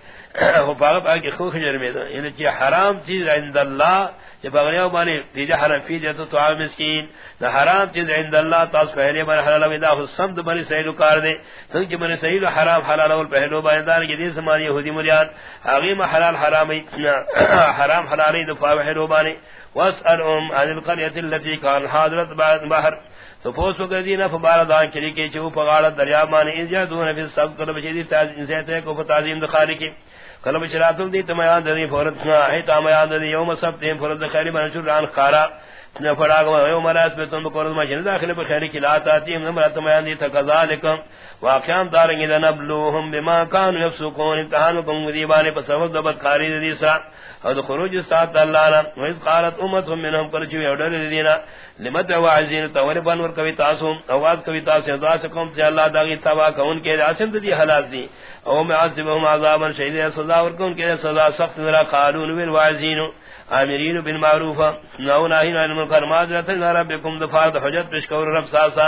وہ پاک پاک کی خوخ جرمی دا یعنی چی حرام چیز عند اللہ جب اغنیاء بانی تیجا حرام فی دیتا تو عام مسکین. دا حرام چیز عند اللہ تاس پہلے بانی حلال ویدہ خود سمد بانی سہیلو کار دے سنگ چی بانی سہیلو حرام حلال اول پہلو بانی دار کی دین سمانی یہودی مریان اغیم حلال حرامی حرام حلالی دفاع پہلو بانی واسألهم عن القرية التي كان حاضرت بعد بحر سفوسو کردینا فبارا دان کری کے چو پغالت دریا مانی ازیا دون فی السب کلب چیدی انسیتے کو فتازیم دخالی کی. کلب چراتل دی تمیان دی فورت ای تامیان دی یوم سب تیم فورت خیری منشور ران خارا. فراغ یوم راس پہ تم بکورت ماشین داخل بخیری کی لا تاتیم نمرات تمیان دی تکذالکم. واقعان دارنگی دا نبلوهم بما کانو یفسکون امتحانو کم دیبانی پس وقت دبت خاری دی سا او خروج سات اللہ نا ویز قالت امتهم منهم پرچوی او در دینا. لمت وعزین تور بانور کبھی تاسم اواز کبھی تاسم دعا سکم تی اللہ داغی تبا کون کے عاصم دی حالات دی. او میں عذبهم عذابا شہید سزا ورکون کے سزا سخت ذرا قانون ویل وعزین امرین بالمعروف نو ناہی عن المنکر ما ذات ربکم، دفاع حجت پیش کور رب ساسا.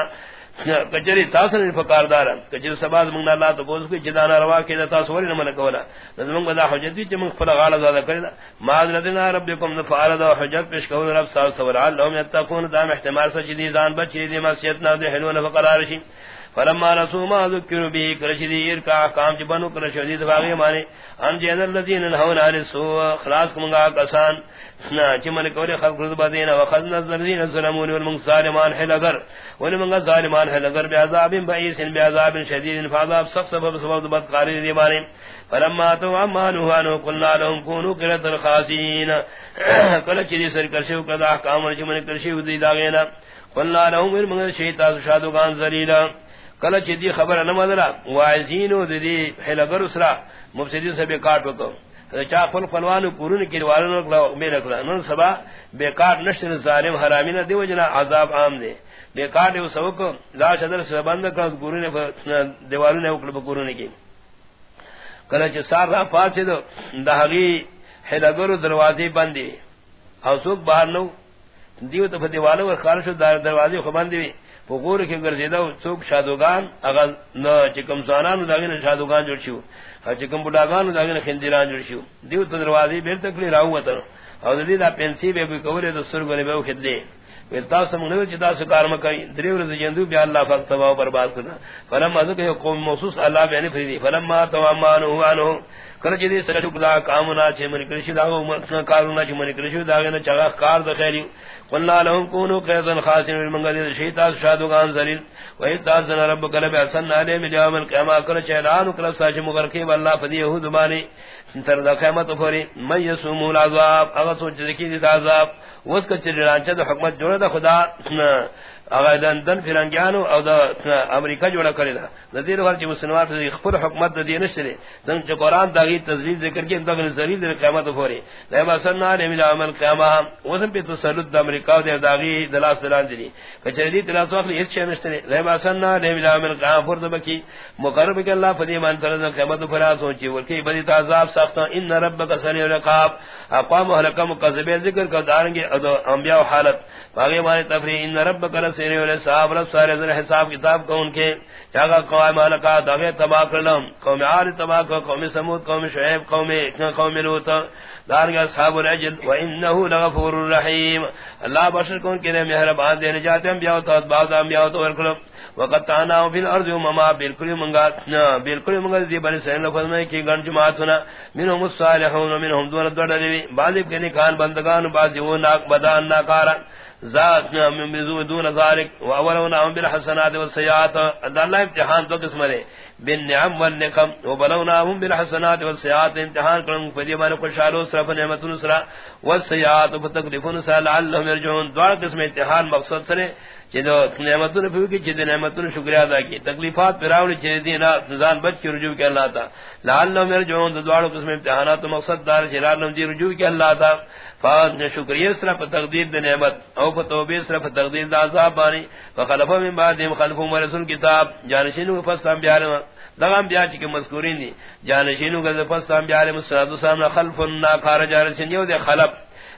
کچری تاسن فقار دار کجری سباز من اللہ تو بوز کی جدانا روا کی تاسوری نہ من کولا نظم بدا حجت دی من فلا غال زیادہ کرنا معذرتنا ربکم نفعل دا حجت پیش کو رب صاحب سوال. لهم يتقون دام احتمال سجدی زان بچی دی مسیت نہ دے حلون فقرار شی فلما رسو ما ذکروا به کرشدی کا کام جی جبنو کرشدی دباغی مانے ان جن الذين نهون عن السوء خلاص کمگا کسان، نا چمن کوری خلق رض بدین و خذنا الذين ظلمون والمنصارمان حلغر ولمن ظالمان حلغر بعذاب بئس بعذاب شديد فعذاب سخت سبب سبب بد قاری دی مانے۔ فلما تو امانو انو قلنا لهم كونوا قرة الخاسين کل چری سر کرشو کدا احکام چمن کرشو دی داغینا۔ قلنا لهم من شیطان شادوغان ذلیلا کل چدی خبر نہ مدرا وائزینو دی حلغر اسرا مفسدین سے بے کاٹ وکو چا خپل خپلوانو پورن کی والو نو میرا کلا نن سبا بے کاٹ نشن ظالم حرامی نہ دیو جنا عذاب عام دے بے کاٹ یو سوک لا شدر سے بند کر گورو نے دیوالو نے اوکل گورو نے کی کلا چ سار را پاسے دو دہگی حلغر دروازے بندی او سوک باہر نو دیو تو دیوالو اور خارش دروازے خو بندی فغور کے گرزیدہ چوک شادوگان اگر نہ چکم زانان داغین شادوگان جوڑ شو چکم بڈاگان داغین خندیران جوڑ شو دیو تو دروازی بیر تکلی راو وطن او دی دا پینسی بے بے کوری دا سرگونے بے خدلے ویلتا سمگنو چتا سکار مکای دریو رضی جندو بیا اللہ فاق تباو برباد کرنا فلم ازو کہ قوم موسوس اللہ بیانی فریدی فلم ما توامانو وانو کل جدی سرٹو کدا کامنا چھ من کرشی دا کارونا چھ من کرشی دا گنا چغا کار د خیری قلنا لهم كونوا قيدا خاسرين من منغد شيطان شادوغان ذلیل. و اذن ربك لب حسن علی من يوم القيامه کل چہران کل ساج مغرقی والله فدی یہود مانی تر دا قیامت فوری من يسوم العذاب. اگر سوچ ذکی دی عذاب. اس کا چرانچہ حکمت جوڑا دا خدا اگر لندن فرنگیانو او دا امریکہ جوڑا کرے دا. نظیر وال چ مسلمان تے خپل حکومت دی نشرے سن چ قران دا گی تذلیل ذکر کے اندر ذلیل دی قیامت فوری. لا ما سننا نے مل عمل قیامہ. وسن پہ تسلط دا امریکہ دے دا گی دلاس دلان دی. کچری دی تلاس وقت اس چھ نشرے لا ما سننا نے مل عمل قیامہ فرض بکی. مقرب کہ اللہ فدی من تر دا قیامت فرا سوچی ورکی بدی تعذاب سخت ان ربک سریع العقاب. اقام اهلکم کذب ذکر کا دارنگے انبیاء حالت. باقی مانے تفریح. ان ربک سینے والے صاحب، رب سارے ذرا حساب کتاب کو ان کے جگہ قوم مالکا دغه تبا کرلم قوم عاد تبا کو، قوم سمود قوم شعیب، قوم قوم لوط۔ دار کا اصحاب الرجل وانه لغفور الرحیم اللہ بشر کو، ان کے مہربان دے، نجات ہم بیاو تو بعد ہم بیاو تو ورکلم وقت انا فی الارض وما بالکل منگا بالکل منگا دی بنی سین لفظ میں کی گن جماعت سنا منهم الصالحون ومنهم دون الدردی بعض کے نکان بندگان بعض وہ ناک بدان ناکارا۔ ذات من دون ذلك واولونا بالحسنات والسيئات الله امتحان دو قسم ہے بالنعم والنقم وبلوناهم بالحسنات والسيئات امتحان کرن فدی مار کو صرف نعمت نصرا والسيئات فتكلفون سال لعلهم يرجون دوار قسم امتحان مقصود سے جدو نعمت نے کی جد ادا کی. تکلیفات چے دینا بچ کے رجوع کے اللہ تا. قسم امتحانات مقصد دار رجوع کے اللہ تا. نے شکریہ صرف تقدیر نعمت، او فتوبہ صرف تقدیر دا عذاب بانی. فخلف من بعد خلف رسول کتاب. جانشینو فستان بیا چ مذکورین دی. جانشینو گز فستان بیار مسعود صاحب خلف نا کار جانشین یو دے خلف.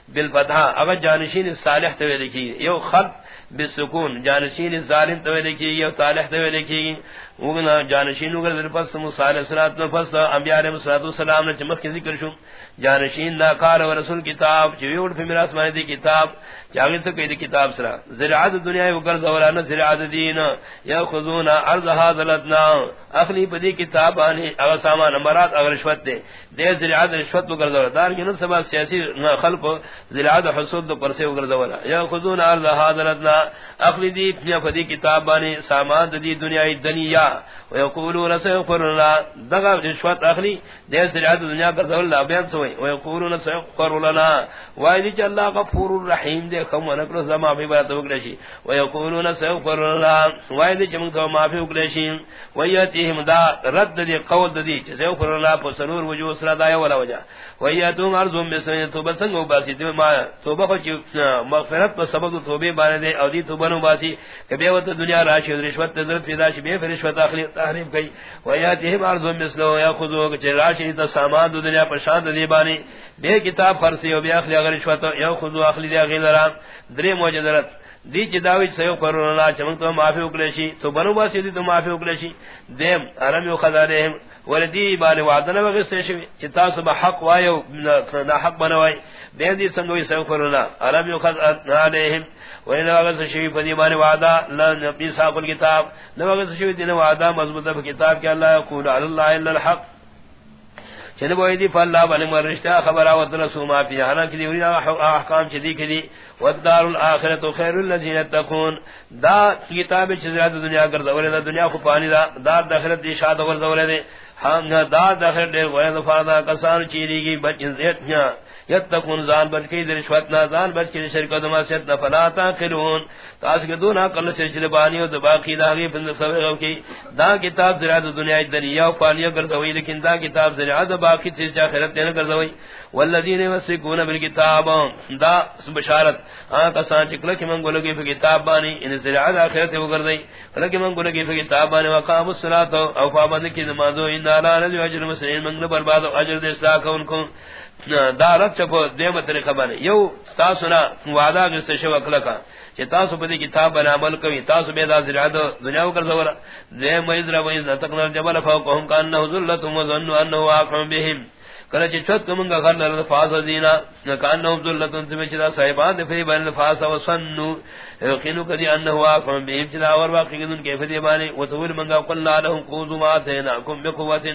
بالفتح اگر جانشین صالح تو لکھی یو خط بالسکون جانشین ظالم تو لکھی یو صالح تو لکھی وگنا جانشینو گز فست مصالح صلوات فست انبیاء علیہ الصلوۃ والسلام نے چمک کی ذکر شو. جانشین دا کار و رسول کتاب چویوڑ پی میراس مانی دی کتاب. چاگل تو کئی دی کتاب سرا. زراعت دنیا وکر زولانا زراعت دین. یا خضونا عرض حاضلتنا اخلی پا دی کتاب آنی اگر سامان مرات اگر رشوت دے. دے زراعت رشوت وکر زولا دار کی نصب سیاسی خلق زراعت حسود دو پرسے وکر زولا یا خضونا عرض حاضلتنا اخلی دی پا دی کتاب آنی. سامان دی دنیا دنیا. ويقولون سيغفر الله. دغا رشوت اخلي دے زراعت دنیا کر زولا بیان سو ويقولون سيغفر لنا. وائدی چ اللہ غفور الرحیم دے خم نکلو زما بھی بات وکڑشی ويقولون سيغفر لنا. وائدی چ من تو معافی وکڑشی وياتهم دا رد دی قول دی چ سيغفر لنا پسنور وجو سرا دا ولا وجا وياتهم ارزم بسن توبہ سنگ باسی دی ما توبہ کو مغفرت پر سبب توبے بارے دے او دی توبہ نو باسی کبھی وت دنیا راشی رشوت ضرورت پیدا شی بے رشوت اخلی تحریم گئی وياتهم ارزم مثلو، یا خودو چ راشی تا سامان دو دنیا پر شان دی بانی. بے کتاب خرسی و بے اخلی اگر رشوت یا خودو اخلی دی اخلی لرا درے موجدرت دی چی داوی سیو قرون اللہ چمک تو معافی اکلشی تو بنو باسی دی تو معافی اکلشی دیم ارمی و ولدی وردی بانی وعدنا وغسر شوی چی تاسو با حق وایو نا حق بنوائی دیم دی سنگوی سیو عرب یو خد و خزانهم وردی وغسر شوی؟ پدی بانی وعدا لن نبی ساق الكتاب نو وغسر شوی دین وعدا مضبوط کتاب کی اللہ یقول علی اللہ الا الحق. چن بوئی دی فاللہ بن مرشتہ خبر آوت رسو ما پی حنا کی دی احکام چدی کی دی. والدار الاخرۃ خیر الذین تکون دا کتاب چزرات دنیا کر دورے دا دنیا کو پانی دا. دار دخلت دی شاد ور دورے دے ہم دا دخل دے وہ دفادا کسان چیری کی بچ زیت یتقون زان بچ کی رشوت نہ زان بچ کی شرکت ما سے فلا تاخرون تاس کے دون عقل سے چلے اور باقی داغی بند سبق کی دا کتاب زرا دنیا دنیا و پالیا کر دوی لیکن دا کتاب زرا باقی چیز اخرت نہ کر دوی والذین یمسکون بالکتاب. دا بشارت. ہاں کسان چکل کہ من گولگی فی کتاب بانی، ان زرا اخرت و کر دئی. دی لیکن من گولگی فی کتاب بانی، وقام الصلاۃ او پابند کی نماز و ان علی رجل اجر مسلم من برباد اجر دے اصلاح کو ان کو دارت چکو دیمہ طریقہ بنے یو تاسو تاسونا وعدہ گست شو اکلکا چی تاسو پدی کتاب بنا عمل کوي تاسو بے دا زرعات دنیا وکر زورا دیم ویزر ویزر تقنر جبل فوقهم کاننه ذلتم وظنوا انه واقع بهم. کله چې چت کومنګ غر لره فاز دینا کان نو عبد الله تن سمې چې دا صاحبان د فی بن فاز او سنو. یقینو کدی انه وا کوم به چې دا اور واقع کیدون کې فدی باندې. او تو منګه قلنا لهم قوذ ما تینا کوم بقوت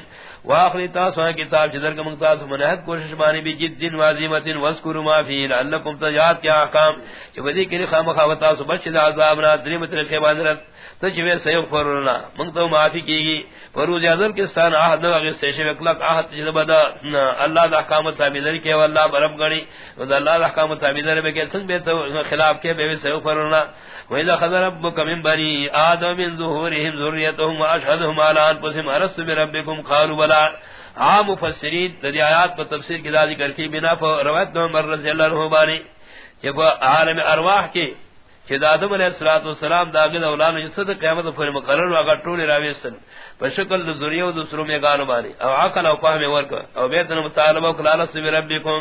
واخر تاسو کتاب چې درګه موږ تاسو منهد کوشش باندې به جد دین واظیمت واذکروا ما فی لعلکم تجات کیا احکام؟ چې بدی کې خامخا وتا سو بچ د عذاب را درې متر کې باندې تجوی سیو فرنا منگتو معافی کی گی فروز ازل کے ستان آہد نو اگر سیشو اکلق آہد تجربہ دا اللہ دا احکام تابیدر کے واللہ برم گنی و دا اللہ دا احکام تابیدر بے کہ سنگ بے تو خلاف کے بے سیو فرنا وإذا خذ ربك من بني آدم من ظهورهم ذريتهم وأشهدهم على أنفسهم أرست بربكم؟ قالوا بلا عام مفسرین دی آیات پر تفسیر کی ذکر کی بنا پر روایت عمر رضی اللہ عنہ بانی جب عالم ارواح کی کہ آدم علیہ الصلوۃ والسلام داغد اولاد نے صد قیامت پر مقرر واگا ٹولے راویسن بشکل ذریہ و دوسروں میں گانو بانی. او عقل او فهم ورک. او بیت مطالبہ کلا لس بربکم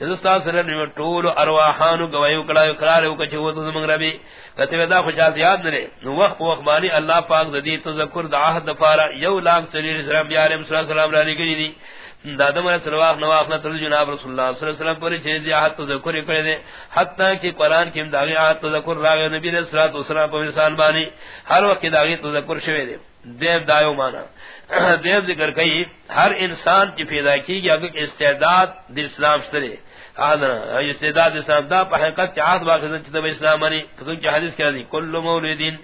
جستا سر نے ٹول ارواحان گوایو کلا اقرار او کچھ وہ تو زمن ربی. کتے دا خوشات یاد نہ نو وقت وقت بانی اللہ پاک ذی تذکر دعاہ دفارا یو لاکھ چلی رسول اللہ علیہ السلام علیہ کی دادم علیہ السلام نواف نہ تل جناب رسول اللہ صلی اللہ علیہ وسلم پر چیز یا حت تذکر کرے دے، حتی کہ قران کی داغی حت تذکر راغ نبی علیہ الصلوۃ والسلام پر انسان بانی، ہر وقت داغی تذکر شوی دے۔ دیو دایو مانا۔ دیو ذکر کئی، ہر انسان کی پیدا کی گیا کہ استعداد دی اسلام شترے۔ آدھنا استعداد اسلام، دا پا حقیقت چاہت باقی سنچتا با اسلام مانی کسون کی حدیث کیا دی؟ کل مولدین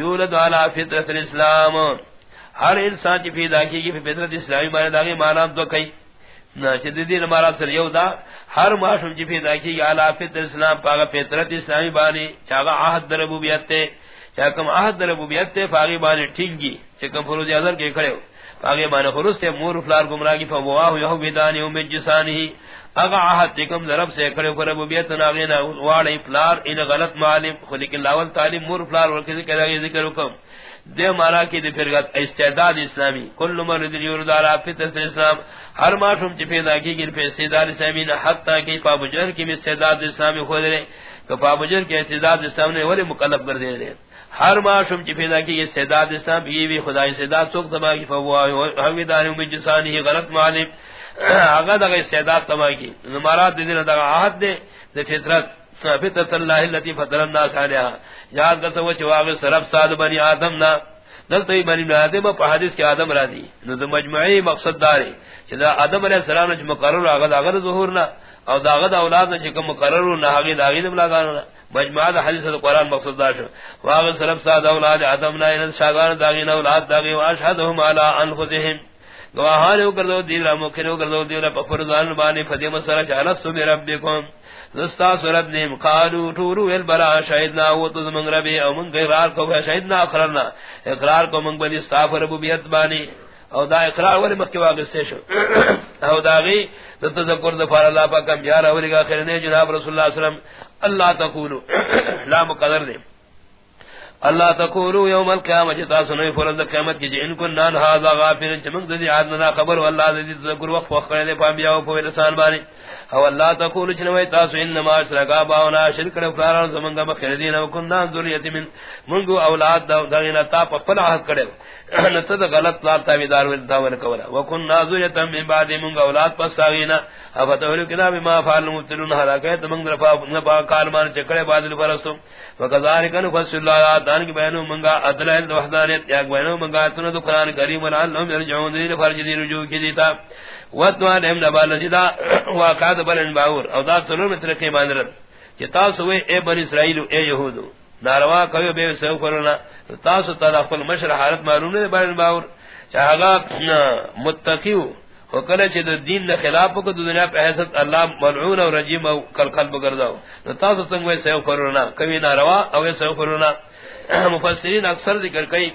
یولد علا فطرت الاسلام۔ ہر انسان کی پیدا کی گی فطرت اسلامی مانے داغی مانا دو کئی۔ چدی نمارا سر یو دا، ہر معاشم کی پیدا کی گی علا فطر اسلام پاگا فطرت اسلامی بانی چاگا عہد در ربوبیت تے چاکم عہد در ربوبیت تے فاغی بانی ٹھنگ گی۔ چکم فروضی ازر کے کھڑے ہو۔ فاغی بانی خروس تے مور فلار گمراگی فواہو یہو بیدانی امید جسانی اگا عہد تکم ضرب سے کھڑے پر ربوبیت ناغینا واڑی فلار ان غلط معلم خلیکن لاول تعلیم مور فلار ورکسی کہا ذکر حکم دے مانا کی دی فرغت استعداد اسلامی۔ کل مرد یورد علی فطرت اسلام ہر معصوم چ پیدا کی گن پہ استعداد اسلامی نہ حتا کہ پابجر کی استعداد اسلامی خود رے کہ پابجر کے استعداد اسلام نے ولی مکلف کر دے رہے۔ ہر معصوم چ پیدا کی استعداد اسلام، یہ بھی خدا استعداد سوک تما کی فوا ہم دار میں جسانی غلط معلم۔ اگر دا استعداد تما کی۔ نمارات دین دا عہد دے فطرت۔ فطرت اللہ اللتی فطر الناس علیہا یاد کرتا ہوا چواغ سرب ساد بنی آدم نا، دلتا بنی آدم پا حدیث کی آدم را دی. نو دا مجمعی مقصد داری چی دا آدم علیہ السلام نجم مقرر آغد آغد ظہور نا، او دا آغد اولاد نا چکم مقرر نا آغد آغد ملاغانو نا. مجمع دا حدیث دا قرآن مقصد دار شو. واغ سرب ساد اولاد آدم نا انت شاگان داغین اولاد داغی واشهدهم علا انفسهم گواہان او کردو دیل را مکن او کردو دیل را پا فرزان بانی فدیم سرچ علستو بی ربکم دستا سورت نیم. قالو ٹورو ویل بلا، شاہدنا و تو زمان ربی او من اقرار کو شاہدنا اقرارنا اقرار کو من بلی استاف ربوبیت بانی. او دا اقرار ولی مخی واقع سے شو. او دا غی دا تذکر دا فار اللہ پاکم. کم جارا ولی گا خیرنے جناب رسول اللہ صلی اللہ علیہ وسلم، اللہ تقولو لا مقدر دیم اللہ تقولوا یوم القیامت جتا سنوی فرد قیامت کی جی، جن کن نان حاضا غافر چمک دی عادنا خبر، واللہ دی تذکر وقف وقف کرنے دے پانبیاء و پوی لسان بانی۔ او اللہ تقول چنوی تاسو انما اشرکا باونا شرک رفاران زمانگا بخیردین و کندان ذریت من۔ منگو اولاد دا دغینا تا پا پلا پلاحت کرے۔ نتد غلط لار تاویدار ورطاور کولا۔ و کندان ذریت من بعد منگو اولاد پس تاوینا افتوری کنا بما فعل مبتلون حلاکیت منگ رفا کارمان چکڑے بادل فرسو وکذارک نفصل اللہ آتان کی بینو منگا ادلائل وحدانیت یک بینو منگا اتنا دو قرآن کریم ولعلہم یرجعون دیر فرج دی رجوع کی دیتا. واتوان ایم نبا لجدا واقعات بلن باور او دا سنور میں ترقی باندرد کہ تاسو وے، اے بن اسرائیل، اے یہودو، ناروا کوئی بے سو کرنا تاسو تدخل مشر حالت معلوم نے بلن باور چاہا متقیو وکلا چھ دین نہ خلاف کو دنیا پہ حیثیت اللہ ملعون اور رجیم او کل قلب گرداو تاسو سنگ وے سو کرنا کوئی ناروا او سو کرنا مفسرین اکثر ذکر کئی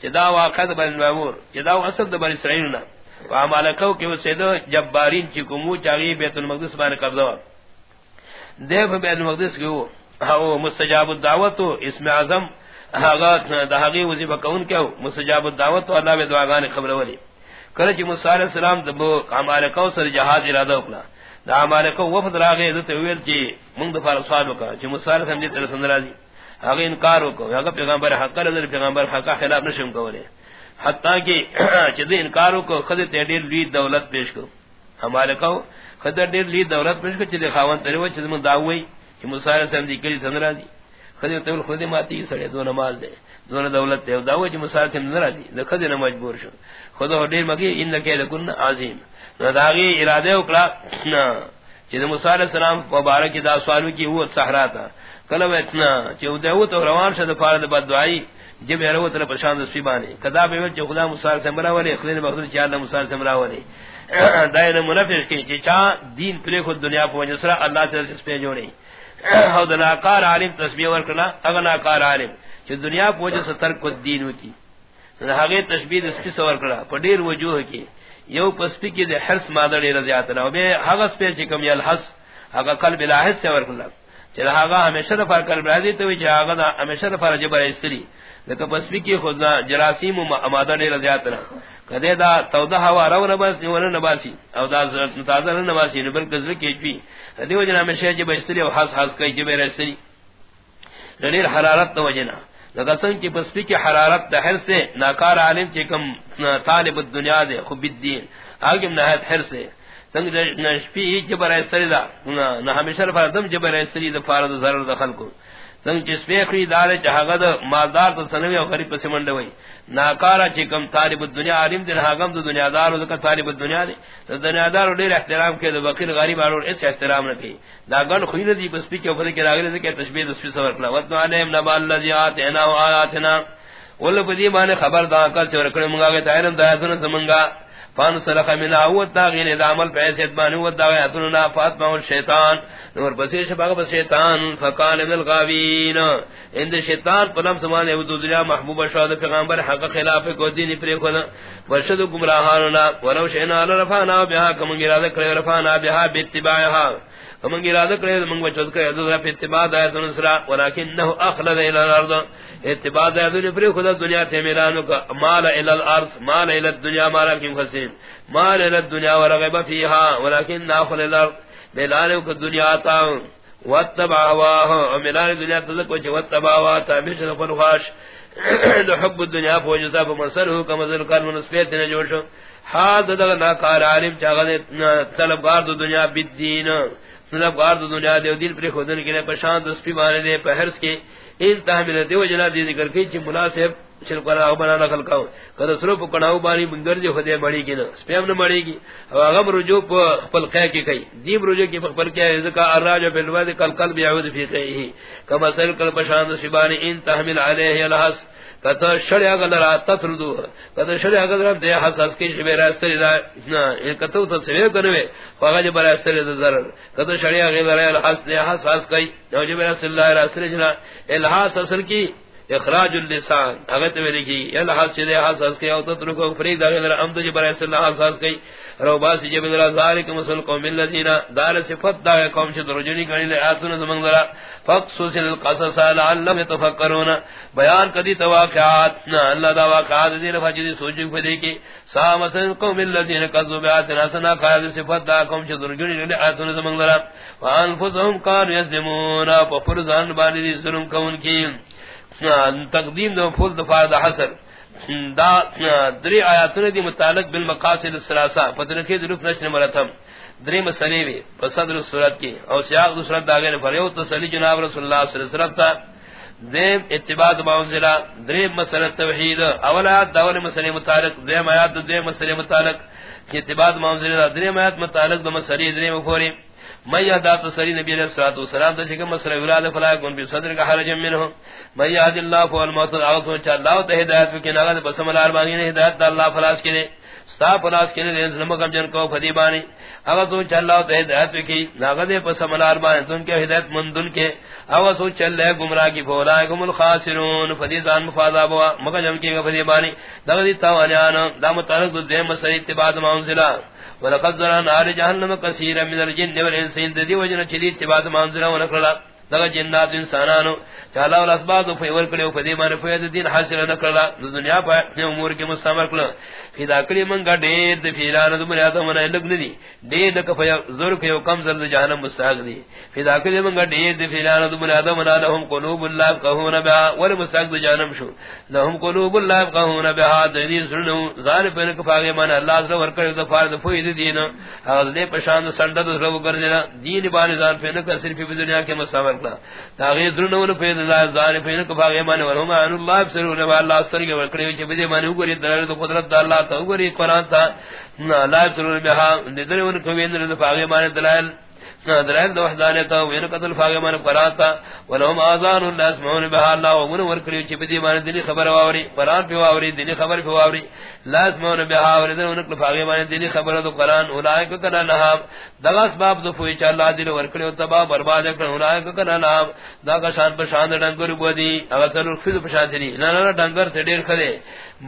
کہ دا واقعہ بن باور کہ دا اصل د بن اسرائیل نہ وعمالکو کہ وہ سیدو جبارین چی کمو چاگی بیت المقدس بانے قبضا دیف بیت المقدس کی وہ مستجاب الدعوت اسم عظم دہاغی وزیبہ کون کیا مستجاب الدعوت اللہ بے دعاگان خبر ولی کرچ موسی علیہ السلام دبو عمالکو سر جہاد ارادہ اکلا دا عمالکو وفد راغے عزت ویل چی منگ دفار سوال بکا چی موسی علیہ السلام دیت رسند رازی اگر انکار کو اگر پیغمبر حق رضر پیغمبر حقا خلاف نشم کولے حتیٰ کہ چدی انکارو کو خد تیڈیر لی دولت پیش کو ہمارے کو خد تیڈیر لی دولت پیش کو چدی خاون تریو چدی من داوئی کہ مسائل سے اندی کلی سن راضی خد تیول خود ماتی سڑے دو نماز دے دو دولت دے داوئی کہ مسائل سے اندی راضی دے خد نہ مجبور شو. خود دیر مگی ان کے لکن عظیم. نہ داغی ارادے اکلا چدی مسائل السلام مبارک دا سوالو کی وہ صحرا تھا کلو اتنا چودے وہ تو روان شد فارد بد دعائی جب ارو تر پرشان دسپی بانے کدا بے وچ خدا موسی سے مرا ولے خلین بخدر چا اللہ موسی سے مرا ولے دائر منافق کی چا دین پر خود دنیا پو جسرا اللہ سے اس پہ جوڑے او دنا کار عالم تسبیح ور کنا اگنا کار عالم کہ دنیا پو جس تر کو دین ہوتی ہگے تشبیہ اس کی سوال کرا پڈیر وجوہ کی یو پسپی کی دے حرس مادر رضیات نہ بے حغس پہ چکم یل حس اگا قلب لاحس سے ور کلا چلا ہاگا ہمیشہ دفار قلب راضی تو جا ہاگا ہمیشہ دفار جبر استری. لکہ پسوی کی خود جراسیم و امادہ دیر زیادنا کدے دا تودہ ہوا رو نباسی و نباسی او دا تازہ نباسی نبل کذر کی چوی دیو جنا میں جب استری و حس حس کئی جب استری. لنیر حرارت نو جنا لکہ سن کی پسوی کی حرارت دا سے ناکار عالم چی کم طالب الدنیا دے خوب الدین آگم نہت حر سے سنگ نشپی جبر استری دا نہ ہمیشہ فردم جبر استری دا فارد ضرر دخل کو سنگ چس پیخری دار چہاگد مالدار تو سنوی او غریب پس منڈوی ناکارا چکم طالب الدنیا عالم دن حاگم دو دنیا دار و طالب الدنیا دی. تو دنیا دار دیر احترام کے دو غریب آرور اس احترام نکی دا گن خوین دی بس پی کے اوپر کے راگلی کہ تشبیہ دسپی سور کلا وطن علیم نبا اللہ زی و آیاتنا خبر دا کل چورکڑی منگا گئے تایرم دا ایتنا سمنگا فان سلخ من اوت داغین اذا عمل پیسیت بانی اوت داغی اتننا فاطمہ الشیطان نور بسیش باغ بسیطان فقال من الغابین اند شیطان پلم سمان او دنیا محبوب شاد پیغمبر حق خلاف کو دین پر خود ورشد گمراہاننا ولو شئنا لرفانا بها کم گراد کر رفانا بها باتباعها کم گراد کر من وچد کر ذرا اتباع دایت نصرا ولکنه اخلد الى الارض. اتباع دایت پر خود دنیا تے میرانو کا مال الى الارض، مال الى الدنيا مال کیم خسین. مال الى الدنيا ورغب فيها ولكن اخل الارض. ملالو کو دنیا تا، واتبع هواه وملال دنیا تے تذکو چ واتبع هواه تابش فن خاش دو حب الدنیا فوج صاحب مسره کما ذل کان منسبت نے جوڑ شو. حاد دغ کار عالم چاغ طلبگار دنیا بالدین طلبگار دو دنیا دے دین پر خودن کے پشان دس پی مارے دے پہرس کے ان تحمل دیو جنا دی ذکر کی چ مناسب چل کرا او بنا نقل کاو کدا سرو پ کناو بانی منگر جو خدے مڑی کی نا۔ سپیم نہ مڑی کی او غم رجو پ خپل خے کی کئی۔ دیم رجو کی خپل کیا ہے۔ ذکا اراج بل ود کل قلب یعود فی قیہ کما سل کل پشان سبانی ان تحمل علیہ الحس۔ کتا شڑیا گلرا تتردو کتا شڑیا گلرا دے حساس کی شبیر استری دا. کتا تو سوے کنوے. فاغا جبر استری دا ضرر کتا شڑیا گلرا الحس دے حساس کی نو جبر استری اللہ استری جنا. الحاس اصل کی اخراج اللسان. اگت ویلی کی. یا لحاظ چلے حاساس کی. او تترکو فریق داگی در امد جبر ایس اللہ حاساس کی رو باسی جب در ذالک مسل قوم اللذین، دار صفت دا قوم چھ درجنی کنی لے آتون زمان در فقصوص القصص لعلم يتفکرون بیان کدی تواقعات اللہ دا واقعات دین فاجدی سوچک پدی کی. سا مسل قوم اللذین قضو بیاتنا سنا قائد صفت دا قوم چھ درجنی لے آتون زمان در وانفسهم کان یزمون پا فرزان بانی دی ظلم کون کی. تقدیم دو فل دفاع دا حسر دا دری آیاتون دی متعلق بالمقاصد السلاسہ فتنکی دروف نشن مرتم دری مسئلی بھی فصدر السورت کی او سیاق دو سورت داگین فریو تسلی جناب رسول اللہ صلی اللہ علیہ وسلم دیم اتباع معنزلہ دریم مسئلہ توحید. اول آیات داول مسئلہ متعلق. دیم آیات دیم مسئلہ متعلق. اتباع معنزلہ دریم آیات متعلق دو مسئلہ دریم فوریم فوری میں تو سری نبی علیہ الصلوۃ والسلام تے کہ مسئلہ ولادہ فلا کون بھی صدر کا حرج منه میں یاد اللہ فو الموت اعوذ ان شاء اللہ تے ہدایت کے نغد بسم اللہ اربانی نے ہدایت اللہ فلاس کے ستا فلاس کے نے ظلم کم جن کو فدی بانی۔ اعوذ ان شاء اللہ تے ہدایت کی نغد بسم اللہ اربانی تن کے ہدایت مندن کے۔ اگر اعوذ چل ہے گمراہ کی فولا گم الخاسرون۔ فدی زان مفاضا بوا۔ مگر جم کی فدی بانی۔ دغدی تاوانیان دام تعلق دے مسئلہ اتباع منزلہ۔ ولقد ذرا نار جہنم كثيرا من الجن والانس۔ ذي وجن چلی اتباع منزلہ ونقلا دغ جنات انسانانو چالا ول اسباب فی ور کړو کلیو فدی مار فید دین حاصل نہ کرلا دنیا پا امور کے مستمر کلا فدا کلی من گڈے د فیران د مریا ته تو من لگ ندی دے نہ کف زور کیو کم زل جہنم مستحق دی فدا کلی من گڈے د فیران د مریا تو من لهم قلوب اللہ قهون بها ول مستحق د جہنم شو؟ لهم قلوب اللہ قهون بها دنی سنو ظال بن کفاگے من اللہ ز ور کلیو د فارد فید دین اگر دے پشان سنڈ د رو کر دینا دین بان ظال پہ نہ صرف په دنیا کے مستمر کلا تاغی قدرت قرآن دلال دلائل دو وحدانیتا وین قتل فاغی من قراتا ولهم آزان اللہ اسمعون بها اللہ، ومن ورکلی چی بدی من دلی خبر واوری، قرآن پی واوری، دلی خبر پی واوری، لا اسمعون بها ولدن ونکل فاغی من دلی خبر دو قرآن، اولائک کنا نحام دغا اسباب دو فوی چا اللہ دلی ورکلی تبا برباد کن اولائک کنا نحام دا کشان پر شاند ڈنگر بودی اغسر الفید پر شاند دی نا نا ڈنگر سے دیر خدے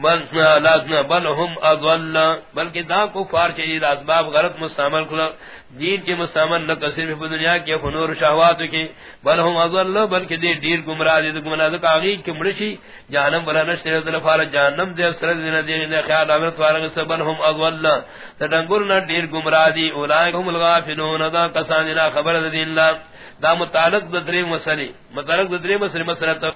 بل هم اضل. بلکہ دا کو چیز اسباب غلط مستعمل کلا. دین کے مستعمل نہ صرف دنیا کے فنور شہوات کی. بل هم اضل، بلکہ دی دیر گمراہ دی، گمراہ کا اگی کہ مرشی جہنم بلا نشر دل فار جہنم دے سر دین دی نے خیال امرت وار سے بل هم اضل. تدنگر نہ دیر گمراہ دی. اولئک هم الغافلون. دا کسان خبر دی اللہ دا متعلق دریم مسئلہ متعلق دریم مسئلہ مسئلہ